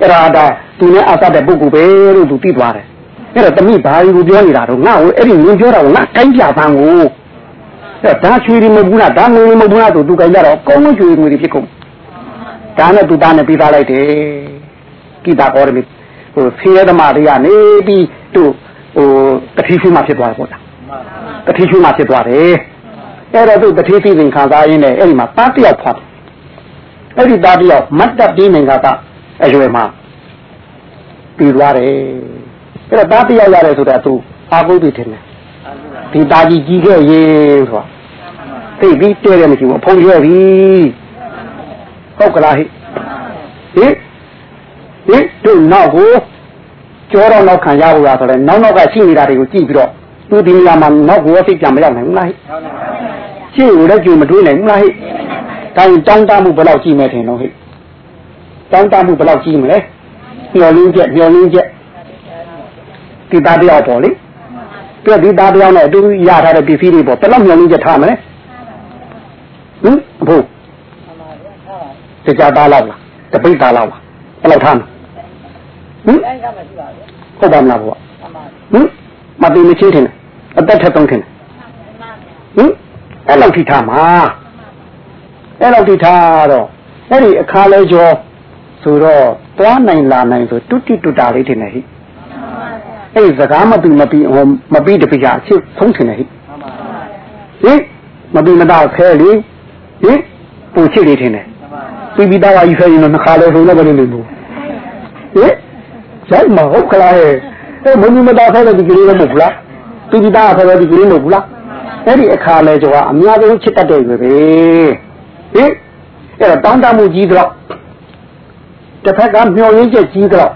အဲ့ဒါဒါသူနဲ့အပ်တဲ့ပုဂ္ဂိုလ်ပဲလို့သူသိသွားတယ်အဲ့တော့တမိဘာကြီးကိုပြောနေတာတော့ငါ့ကိုအဲ့ဒီငွေပြောတာကိုငါတိုင်းပြပန်းကိုအဲ့ဒါရွှေတွေမဟုတ်ဘူးလားဒါငွေမဟုတ်ဘူးလားဆိုသူကြိုင်ကြတော့အကုန်လုံးရွှေငွေတွေဖြစ်ကုန်ဒါနဲ့သူသားနဲ့ပြီးသားလိုက်တယ်ကိတာကောရမီဟိုဖေးသမားတွေကနေပြီးသူဟိုတတိရှိမှဖြစ်သွားတယ်ပေါ့လားတတိရှိမှဖြစ်သွားတယ်အဲ့တော့သူတတိသိစဉ်ခံစားရင်းနဲ့အဲ့ဒီမှာတားတယောက်ဖွာအဲ့ဒီတားတယောက်မတ်တပ်ပြီးနေကတာ အရွယ်မှာပြီးသွားတယ်အဲ့တော့တားတယောက်ရတယ်ဆိုတာသူအာဟုတိထင်တယ်ဒီတာကြီးကြီးခဲ့ရေးဆိုတာသိပြီးတဲတယ်မရှိဘူးအဖုံးရွက်ပြီဟုတ်ကလားဟိဟိဟိတို့နောက်ကိုကြောတော့နောက်ခံရဖို့ရဆိုလဲနောက်နောက်ကရှိနေတာတွေကိုကြည့်ပြီးတော့သူဒီနေရာမှာနောက်ကိုသိပြန်မရောက်နိုင်ဘူးလားဟိရှင်းကိုလည်းကြုံမတွေးနိုင်ဘူးလားဟိဒါရင်တောင်းတမှုဘယ်လောက်ကြည့်မယ်ထင်တော့ဟိ တောင်းတမှုဘယ်လောက်ကြည့်မလဲမျောလင်းချက်မျောလင်းချက်ဒီသားတယောက်ပေါ့လေပြဒီသားတယောက်နဲ့အတူရထားတဲ့ပစ္စည်းတွေပေါ့ဘယ်လောက်မျောလင်းချက်ထားမလဲဟင်အဖို့တရားသားလောက်လားတပိတ်သားလောက်လားဘယ်လောက်ထားမလဲဟင်ဟုတ်ပါမလားဘုရားဟင်မတိမချင်းထင်တယ်အသက်ထက်သုံးထင်တယ်ဟင်အဲ့လောက်ထိထားမှာအဲ့လောက်ထိထားတော့အဲ့ဒီအခါလဲကျော် ဆိုတော့သွားနိုင်လာနိုင်ဆိုတုတိတုတာလေးထင်တယ်ဟိအဲ့ဒီစကားမပြီးမပြီးဟိုမပြီးတပိကအဖြစ်ဆုံးထင်တယ်ဟိဟင်မပြီးမတော့ဖဲလေဟင်ပူချစ်လေးထင်တယ်ပြီးပြီးသားကယူဖဲရင်တော့နှခါလဲဆိုတော့ဘယ်လိုလဲဘူးဟင်ရိုက်မဟုတ်ကလားဟဲ့အဲမင်းမသားဖဲတဲ့ဒီကလေးလည်းမဟုတ်ဘူးလားသူဒီသားဖဲတဲ့ဒီကလေးမဟုတ်ဘူးလားအဲ့ဒီအခါလဲကျော်ကအများဆုံးချစ်တတ်တယ်ပဲဟင်အဲ့တော့တောင်းတမှုကြီးတော့ တစ်ဖက်ကမျောရင်းချက်ကြီးတော့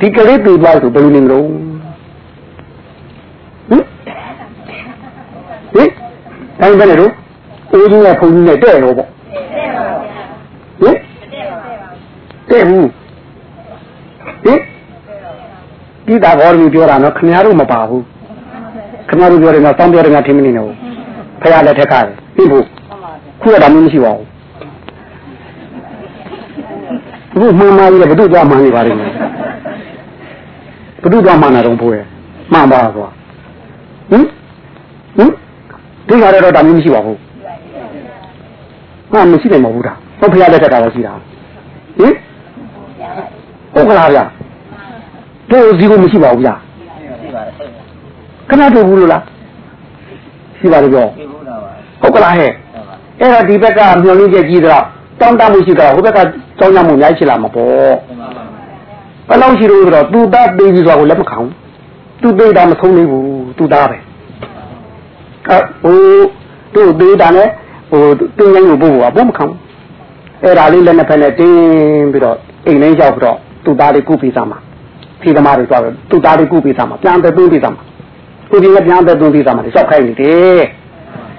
ဒီကလေးပြေးသွားဆိုဘယ်လိုနေမလို့ဟင်ဟင်တိုင်းပဲလေတို့အိုးကြီးနဲ့ဖုန်ကြီးနဲ့တဲ့ရောပေါ့ဟင်တဲ့ဘူးဟင်ဒီတာဘောရီပြောတာနော်ခင်ဗျားတို့မပါဘူးခင်ဗျားတို့ပြောတယ်နော်တောင်းပြောတယ်ငါထင်မနေနဲ့ဘူးဖရလက်ထက်ကတယ်ပြီးဘူးခုရတာမျိုးမရှိပါဘူး ဘူးမှန်မှန်ကြီးဘုဒ္ဓသွားမှန်နေပါလိမ့်မယ်ဘုဒ္ဓသွားမှန်တာတော့ဘိုးရဲ့မှန်ပါကွာဟင်ဟင်ဒီကြရတော့တာမျိုးမရှိပါဘူးဟာမရှိနိုင်ပါဘူးဒါဟုတ်ဖရလက်ထက်ကလည်းရှိတာဟင်ဟုတ်ကလားဗျာတို့စီကိုမရှိပါဘူးဗျာရှိပါတယ်ခဏတို့ဘူးလို့လားရှိပါလို့ပြောရှိဘူးတော့ပါဟုတ်ကလားဟဲ့ဟုတ်ပါအဲ့တော့ဒီဘက်ကမျောလင်းချက်ကြီးတော့ တောင်းတမှုရှိတော့ဟိုဘက်ကတောင်းတမှုအများကြီးရှိလာမှာပေါ့မှန်ပါဘယ်လောက်ရှိလို့ဆိုတော့သူသားပေးပြီးဆိုတော့လက်မခံဘူးသူပေးတာမဆုံးသေးဘူးသူသားပဲအဲဟိုသူ့ပေးတာနဲ့ဟိုတင်းရင်းကိုပို့ဖို့ကဘောမခံဘူးအဲ့ဒါလေးလက်နဲ့ဖက်နဲ့တင်းပြီးတော့အိမ်လေးရောက်ပြီးတော့သူသားလေးကုပေးစားမှာဖြေသမားတွေသွားတော့သူသားလေးကုပေးစားမှာပြန်သက်သွင်းပေးစားမှာကိုဒီကပြန်သက်သွင်းပေးစားမှာလျှောက်ခိုင်းနေတယ်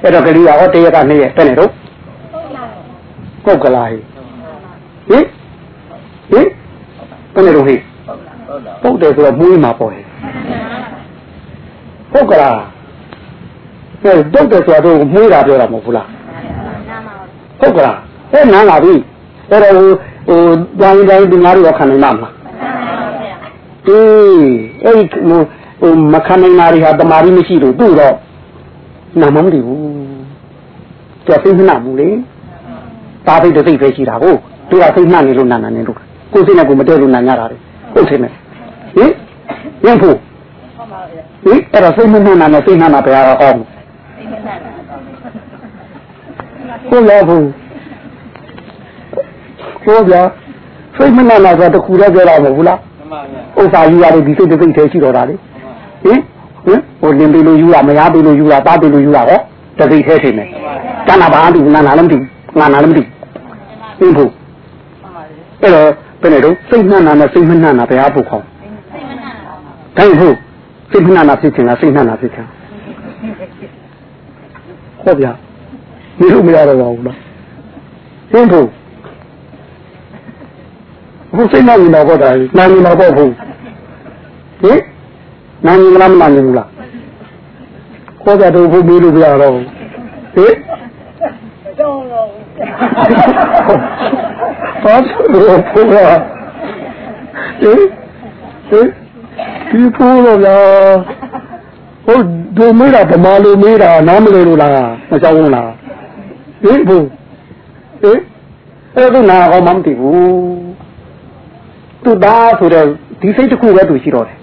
အဲ့တော့ကလေးကဟောတရက်ကနေ့ရက်တဲ့နေတော့ ဟုတ်ကလားဟိဟင်ဟင်ဘယ်နေတော့ဟိဟုတ်လားဟုတ်လားပုတ်တယ်ဆိုတော့မွေးမှာပေါ့ဟဲ့ဟုတ်ကလားအဲပုတ်တယ်ဆိုတော့မွေးတာပြောတာမဟုတ်ဘူးလားဟုတ်ကလားအဲနားလာပြီအဲ့တော့ဟိုဟိုတိုင်းတိုင်းဒီငါတို့ရောခံနိုင်မှာမလားအေးအဲ့ဒီဟိုဟိုမခံနိုင်တာတွေဟာတမာရီမရှိလို့သူ့တော့နာမမတည်ဘူးကြောက်စိတ်နှံ့ဘူးလေ တာသိတဲ့စိတ်ပဲရှိတာကိုသူကစိတ်နှံ့နေလို့နာနာနေလို့ကိုယ်စိတ်နဲ့ကိုယ်မတည့်လို့နာညတာတယ်ဟုတ်တယ်မယ်ဟင်ရဖို့ဟဟင်အဲ့တော့စိတ်မနှံ့တာနဲ့စိတ်နှံ့တာဘယ်ဟာကောင်းကိုလာဘူးကိုဗျာစိတ်မနှံ့တာဆိုတခုတည်းပြောတာမဟုတ်ဘူးလားဥစ္စာယူရတယ်ဒီစိတ်တစ်စိတ်တည်းရှိတော့တာလေဟင်ဟင်ဟိုလင်ပြီလို့ယူတာမရပြီလို့ယူတာတာပြီလို့ယူတာဟောတစိတ်သေးထင်တယ်တဏ္ဍဘာတူနာနာလည်းမတူ ငါနာလည်းမတူဟင်ဖို့အဲ့တော့ဘယ်နဲ့တော့စိတ်နှံ့တာနဲ့စိတ်မနှံ့တာဘယ်ဟာဖို့ခေါ်ဒါဟုတ်စိတ်နှံ့တာဖြစ်ချင်လားစိတ်နှံ့တာဖြစ်ချင်ဟုတ်ဗျာဒီလိုမရတော့ဘူးလားဟင်ဖို့ဘုစိတ်နှံ့နေတာပေါ့တာနာနေတာပေါ့ဘူးဟင်နာနေလားမနာနေဘူးလားခေါ်ကြတော့ဘုမေးလို့ပြရတော့ဟင်တော့တော့ ဘာလို့ဘုရားဟင်ဟင်ဒီဖိုးတော့ဗျာဟုတ်ဒုမေးတာဗမာလိုမေးတာနားမလဲလို့လားမကြောက်ဘူးလားဟင်ဘုဟင်အဲ့ဒါနာကောမမသိဘူးသူသားဆိုတဲ့ဒီစိတ်တစ်ခုပဲသူရှိတော့တယ်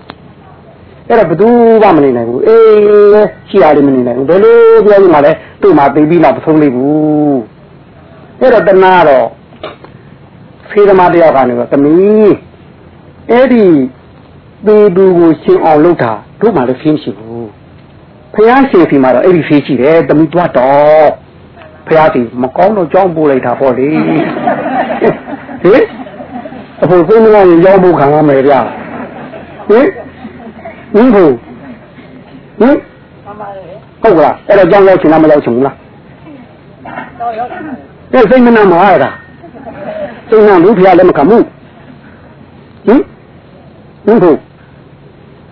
အဲ့တော့ဘသူမှမနေနိုင်ဘူးအေးရှိရလိမ့်မနေနိုင်ဘူးဘယ်လိုပြောရမှာလဲသူ့မှာသိပြီးတော့မဆုံးလိမ့်ဘူး အဲ့တော့တနာတော့ဖေးသမားတယောက်ကနေတော့သမီးအဲ့ဒီပေသူကိုရှင်းအောင်လုပ်တာတို့မှလည်းရှင်းရှိဘူးဖះရှင်စီမှာတော့အဲ့ဒီဖေးရှိတယ်သမီးသွားတော့ဖះစီမကောင်းတော့ကြောင်းပို့လိုက်တာပေါ့လေဟင်အဖို့သိနေရင်ကြောင်းပို့ခံရမယ်ဗျာဟင်ဟင်ဟုတ်ဟင်ဟုတ်ကလားအဲ့တော့ကြောင်းရောက်ချင်လားမရောက်ချင်ဘူးလားတော့ရောက် တယ်စိတ်မနာမအားရတာစိတ်နာလူဖျားလည်းမကမှုဟင်ဟင်ဟုတ်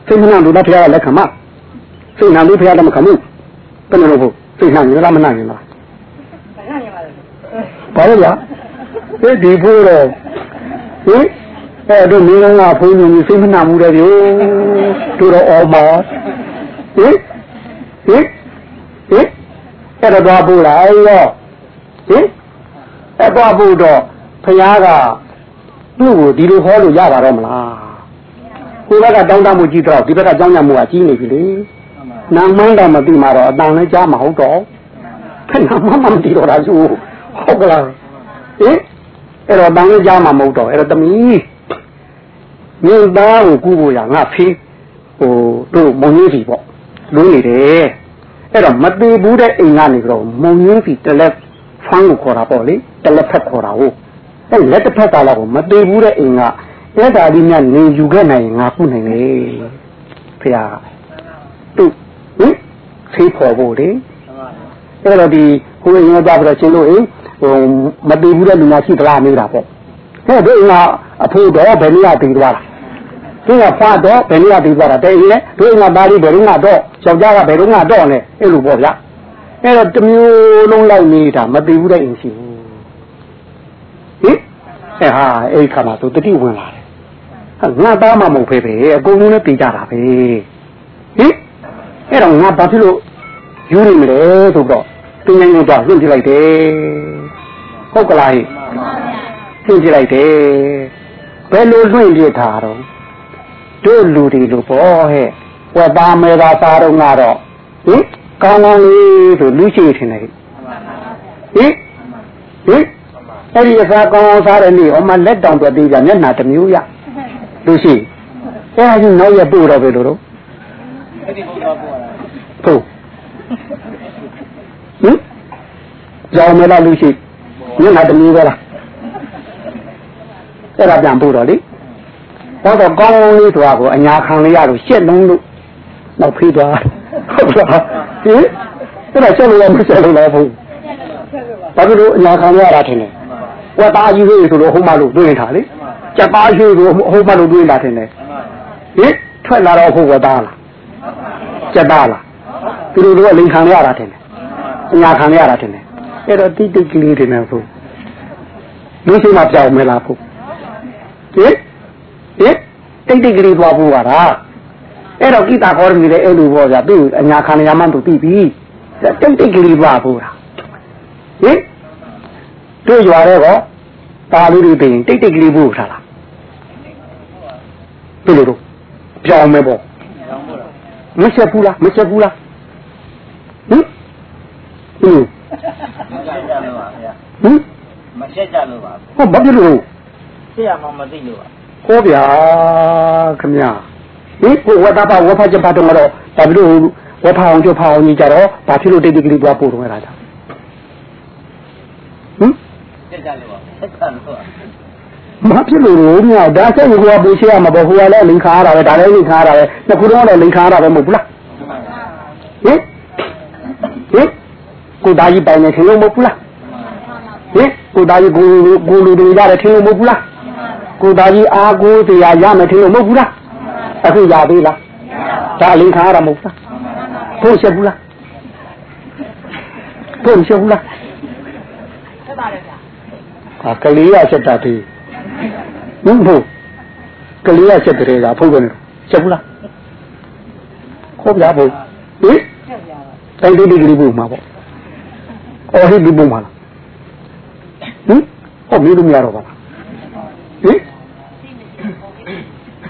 စိတ်မနာလူဖျားလည်းခံမစိတ်နာလူဖျားလည်းမကမှုဘယ်လိုလုပ်ဖို့စိတ်နာနေလားမနာနေလားဘာလို့လဲဒီဒီဖို့တော့ဟင်အဲ့တို့မင်းကဘုန်းကြီးစိတ်မနာမှုတဲ့ဗျတို့တော့အော်ပါဟင်ဟင်ဟင်အဲ့တော့သွားပို့လိုက်ရောဟင် အဲ့သွားပို့တော့ဖခင်ကသူ့ကိုဒီလိုဟောလို့ရပါတော့မလားကိုယ်ကတောင်းတမှုကြီးတော့ဒီဘက်ကကြောင်းညမှုကကြီးနေပြီလေနာမန်းတော့မသိမှာတော့အတန်လည်းကြားမဟုတ်တော့ခဏမှမသိတော့တာသူဟုတ်ကလားဟင်အဲ့တော့တန်လည်းကြားမှာမဟုတ်တော့အဲ့တော့တမီးမြေသားကိုကူဖို့ရငါဖေးဟိုတို့မုံကြီးစီပေါ့လူနေတယ်အဲ့တော့မသေးဘူးတဲ့အိမ်ကနေတော့မုံကြီးစီတလက်ဖန်းကိုခေါ်တာပေါ့လေ တလက်ဖက်ခေါ်တာဟုတ်အဲ့လက်တစ်ဖက်ကလာကိုမသေးဘူးတဲ့အိမ်ကအဲ့ဒါဒီမြနေယူခဲ့နိုင်ရင်ငါခုနိုင်လေဖေဟာသူဟင်ဖေးဖော်ဖို့လေအဲ့တော့ဒီဟိုအိမ်ကကြပြီးတော့ရှင်းလို့အိမ်ဟိုမသေးဘူးတဲ့လူများရှိသလားမေးတာပေါ့ဟဲ့ဒီအိမ်ကအဖိုးတော့ဘယ်နည်းတည်သွားလားသူကဖားတော့ဘယ်နည်းတည်သွားတာတဲ့အိမ်နဲ့ဒီအိမ်ကသားလေးဘယ်တော့ကတော့ယောက်ျားကဘယ်တော့ကတော့နဲ့အဲ့လိုပေါ့ဗျာအဲ့တော့တမျိုးလုံးလိုက်နေတာမတည်ဘူးတဲ့အိမ်ရှိဘူးဟင် အဲဟာအဲ့ခါမှာသူတတိဝင်လာတယ်ငါသားမှမဟုတ်ဖေးပဲအကုန်လုံးလည်းတည်ကြတာပဲဟင်အဲ့တော့ငါဘာဖြစ်လို့ယူနေမလဲဆိုတော့သူငယ်ငယ်တော့လွင့်ပြလိုက်တယ်ဟုတ်ကလားဟိလွင့်ပြလိုက်တယ်ဘယ်လိုလွင့်ပြထားတော့တို့လူတွေလို့ပေါ့ဟဲ့ဝက်သားမဲသားစားတော့ငါတော့ဟင်ကောင်းကောင်းလေးဆိုလူရှိထင်တယ်ဟင်ဟင် အဲ့ဒီအစားကောင်းကောင်းစားတဲ့နေ့ဟောမှလက်တောင်တွေ့သေးကြမျက်နှာတစ်မျိုးရလူရှိအဲ့ဒါကြီးနောက်ရပို့တော့ပဲလို့တော့အဲ့ဒီပေါ်တော့ပို့ရတာဟုတ်ဟင်ကြောင်မလားလူရှိမျက်နှာတစ်မျိုးပဲလားအဲ့ဒါပြန်ပို့တော့လေဟောတော့ကောင်းကောင်းလေးဆိုတာကိုအညာခံလေးရလို့ရှက်လုံးလို့နောက်ဖေးသွားဟုတ်လားဟင်အဲ့ဒါရှက်လို့ရမရှက်လို့လည်းဘူးဘာဖြစ်လို့အညာခံရတာထင်လဲ ဝတ်သားကြီးဟေးဆိုလို့ဟိုမှလို့တွေးထားလေကြက်သားရှိဆိုဟိုမှလို့တွေးလာထင်တယ်ဟင်ထွက်လာတော့ဟိုဝတ်သားလားကြက်သားလားသူတို့ကလိန်ခံရတာထင်တယ်အညာခံရတာထင်တယ်အဲ့တော့တိတိကလေးတွေနဲ့ဆိုလူရှိမှပြောင်းမလားဖို့ဟင်ဟင်တိတ်တိတ်ကလေးသွားဖို့ပါလားအဲ့တော့ကိတာခေါ်ရည်တဲ့အဲ့လိုပေါ့ဗျာသူ့အညာခံရမှန်းသူသိပြီတိတ်တိတ်ကလေးသွားဖို့လားဟင်တို့ရွာတဲ့ကော ပါလူတွေပြင်တိတ်တိတ်ကလေးဖို့ထားလားဘယ်လိုတော့ပြောင်းမယ်ပေါ့ဟမချက်ဘူးလားမချက်ဘူးလားဟင်ဟင်မရှက်ကြလို့ပါဗျာဟင်မရှက်ကြလို့ပါဟောဘာဖြစ်လို့ရှက်ရမှမသိလို့ပါဟောဗျာခမညာဟင်ကိုဝတ်တာပါဝတ်ဖတ်ချက်ပါတော့တော့ဒါပြီးတော့ဝတ်ဖတ်အောင်ကြဖတ်အောင်ကြီးကြတော့ဘာဖြစ်လို့တိတ်တိတ်ကလေးသွားပို့တော့ရတာဟင်ရှက်ကြလို့ပါရှက်ကြလို့ပါ မဖြစ်လို့လို့မြောက်ဒါဆက်ကိုကပူရှေ့ရမှာပေါ့ဟိုကလည်းလိန်ခါရတာပဲဒါလည်းလိန်ခါရတာပဲနှစ်ခုတော့လည်းလိန်ခါရတာပဲမဟုတ်ဘူးလားဟင်ဟင်ကိုသားကြီးပိုင်နေထင်လို့မဟုတ်ဘူးလားဟင်ကိုသားကြီးကိုကိုလူတွေရတယ်ထင်လို့မဟုတ်ဘူးလားကိုသားကြီးအားကိုးတရားရမယ်ထင်လို့မဟုတ်ဘူးလားအခုရသေးလားဒါလိန်ခါရတာမဟုတ်ဘူးလားဖို့ရှက်ဘူးလားဖို့ရှက်ဘူးလားဆက်ပါတယ်ဗျာ အာကလေးရချက်တာသေးဟုတ်ဖို့ကလေးရချက်တဲ့ကဖုတ်တယ်ချက်ဘူးလားခေါ်ပြဖို့ဟင်ဆက်ဗျာတိုင်တိတိကလေးပို့မှာပေါ့အော်ဟိဒီပို့မှာလားဟင်ဟောမေးလို့မရတော့ပါလားဟင်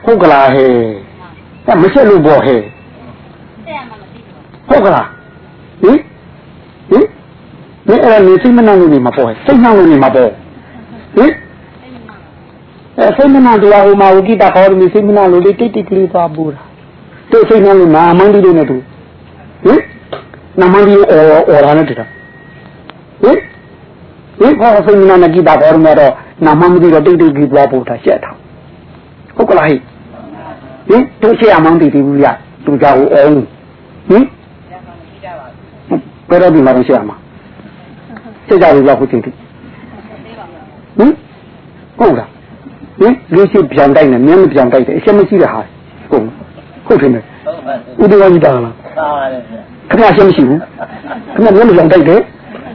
ဟုတ်ကလားဟဲ့အဲမချက်လို့ပေါ့ဟဲ့ဆက်ရမှမသိဘူးဟုတ်ကလားဟင်ဟင်မင်းအဲ့ဒါနေစိတ်မနှောင့်လို့နေမှာပေါ့ဟဲ့စိတ်နှောင့်လို့နေမှာပေါ့ ဟင်အဲ့ဒီမှာအဲစိတ်မနှောင့်တရားဟိုမှာဝိကိတာခေါ်လို့စိတ်မနှောင့်လို့တိတ်တိတ်ကလေးသွားပူတာတို့စိတ်နှောင့်လို့နာမန်းဒီလို့နဲ့တူဟင်နာမန်းဒီအော်အော်ရနဲ့တူတာဟင်ဟင်ခေါ်စိတ်မနှောင့်နဲ့ကိတာခေါ်လို့တော့နာမန်းဒီတော့တိတ်တိတ်ကလေးသွားပူတာရှက်တာဟုတ်ကလားဟဲ့ဟင်တို့ရှက်အမောင်းတည်တည်ဘူးရသူကြောက်အောင်ဟင်ရမှမသိကြပါဘူးဘယ်တော့ဒီမှာတော့ရှက်ရမှာရှက်ကြလို့လောက်ခုချိန်ထိသိပါဘူးဟင် ဟုတ်လားဟင်လူရှိပြောင်တိုက်နေမြင်းမပြောင်တိုက်တယ်အချက်မရှိတဲ့ဟာဟုတ်ဟုတ်တယ်ဟုတ်ပါဘူးဥဒဝကြီးတာလားသာပါတယ်ဗျာခင်ဗျာရှင်းမရှိဘူးခင်ဗျာမြင်းမပြောင်တိုက်တယ်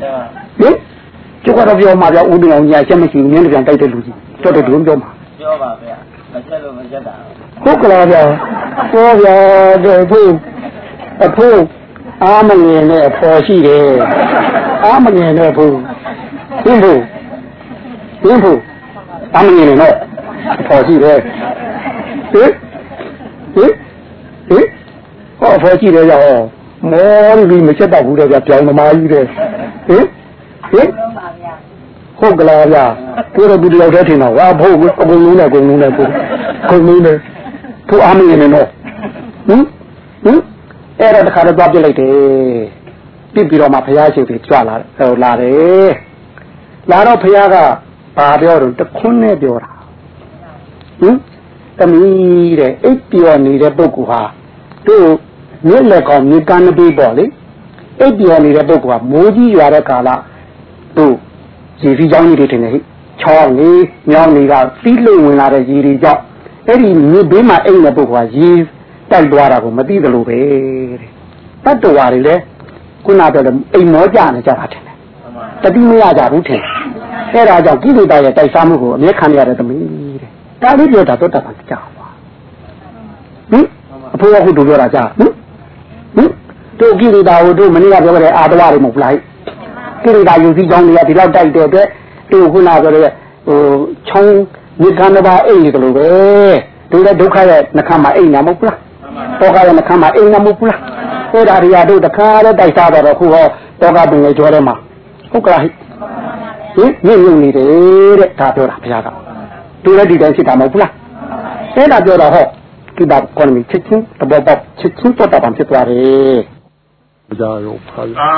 ဒါပါဟင်ကျုပ်ကတော့ပြောမှာဗျာဥဒဝကြီးရှင်းမရှိဘူးမြင်းမပြောင်တိုက်တဲ့လူကြီးတော်တော်ဒုံပြောမှာပြောပါဗျာမရှက်လို့မရှက်တာဟုတ်ကလားဗျာဟောဗျာတဲ့ဖို့အဖို့အာမငယ်နဲ့အဖော်ရှိတယ်အာမငယ်နဲ့ဖို့ဟင်းဖို့ဟင်းဖို့ အာမငယ်နဲ့တော့အဖော်ရှိတယ်ဟင်ဟင်ဟင်ဟောအဖော်ရှိတယ်ရောမောလူမချက်တော့ဘူးတဲ့ဗျာပြောင်းသမားကြီးတဲ့ဟင်ဟင်လုံးပါဗျာဟုတ်ကလားဗျာကိုယ်တော့ဒီတယောက်တည်းထင်တော့ဟာဖို့အကုန်လုံးနဲ့အကုန်လုံးနဲ့ကိုအကုန်လုံးနဲ့သူအားမနေနဲ့တော့ဟင်ဟင်အဲ့ဒါတခါတော့ပြပြလိုက်တယ်ပြစ်ပြီးတော့မှဘုရားရှိခိုးကြွလာဟိုလာတယ်လာတော့ဘုရားက ဘာပြောတော့တခွန်းနဲ့ပြောတာဟင်သမီးတဲ့အိပ်ပျော်နေတဲ့ပုဂ္ဂိုလ်ဟာသူ့မြစ်လက်ကောင်မြေကမ်းနပေးပေါ့လေအိပ်ပျော်နေတဲ့ပုဂ္ဂိုလ်ကမိုးကြီးရွာတဲ့ကာလသူ့ရေစီးကြောင်းကြီးတွေထင်တယ်ဟိချောင်းလေးမြောင်းလေးကသီးလုံဝင်လာတဲ့ရေတွေကြောင့်အဲ့ဒီမြေဘေးမှာအိမ်တဲ့ပုဂ္ဂိုလ်ကရေတိုက်သွားတာကိုမသိသလိုပဲတဲ့တတ္တဝါတွေလည်းခုနပြောတယ်အိမ်မောကြနေကြတာထင်တယ်တတိမရကြဘူးထင်တယ် အဲ့ဒါကြောင့်ကိလေသာရဲ့တိုက်စားမှုကိုအမြဲခံရတဲ့သမီးတဲ့ဒါလေးပြောတာတော့တတ်ပါကြပါဟင်အဖိုးကခုတို့ပြောတာကြာဟင်ဟင်တို့ကိလေသာကိုတို့မနေ့ကပြောခဲ့တဲ့အာတဝတွေမဟုတ်လားကိလေသာယူစည်းကြောင်းတွေကဒီလောက်တိုက်တဲ့အတွက်တို့ခုနပြောတဲ့ဟိုချောင်းမြေကမ်းတစ်ပါးအိမ်နေတယ်လို့ပဲတို့လည်းဒုက္ခရဲ့နှခမ်းမှာအိမ်နေမဟုတ်လားတောကရဲ့နှခမ်းမှာအိမ်နေမဟုတ်လားအဲ့ဒါတွေကတို့တခါတော့တိုက်စားတော့ခုဟောတောကပင်လေးကျော်ထဲမှာဟုတ်ကလားဟိ ဟင်မြင့်မြင့်နေတယ်တဲ့ဒါပြောတာဘုရားကတို့လည်းဒီတိုင်းဖြစ်တာမဟုတ်လားအဲ့ဒါပြောတော့ဟောကိတာကောမီချက်ချင်းတဘောပေါက်ချက်ချင်းတော့တာဖြစ်သွားတယ်ကြာရောဖာအာ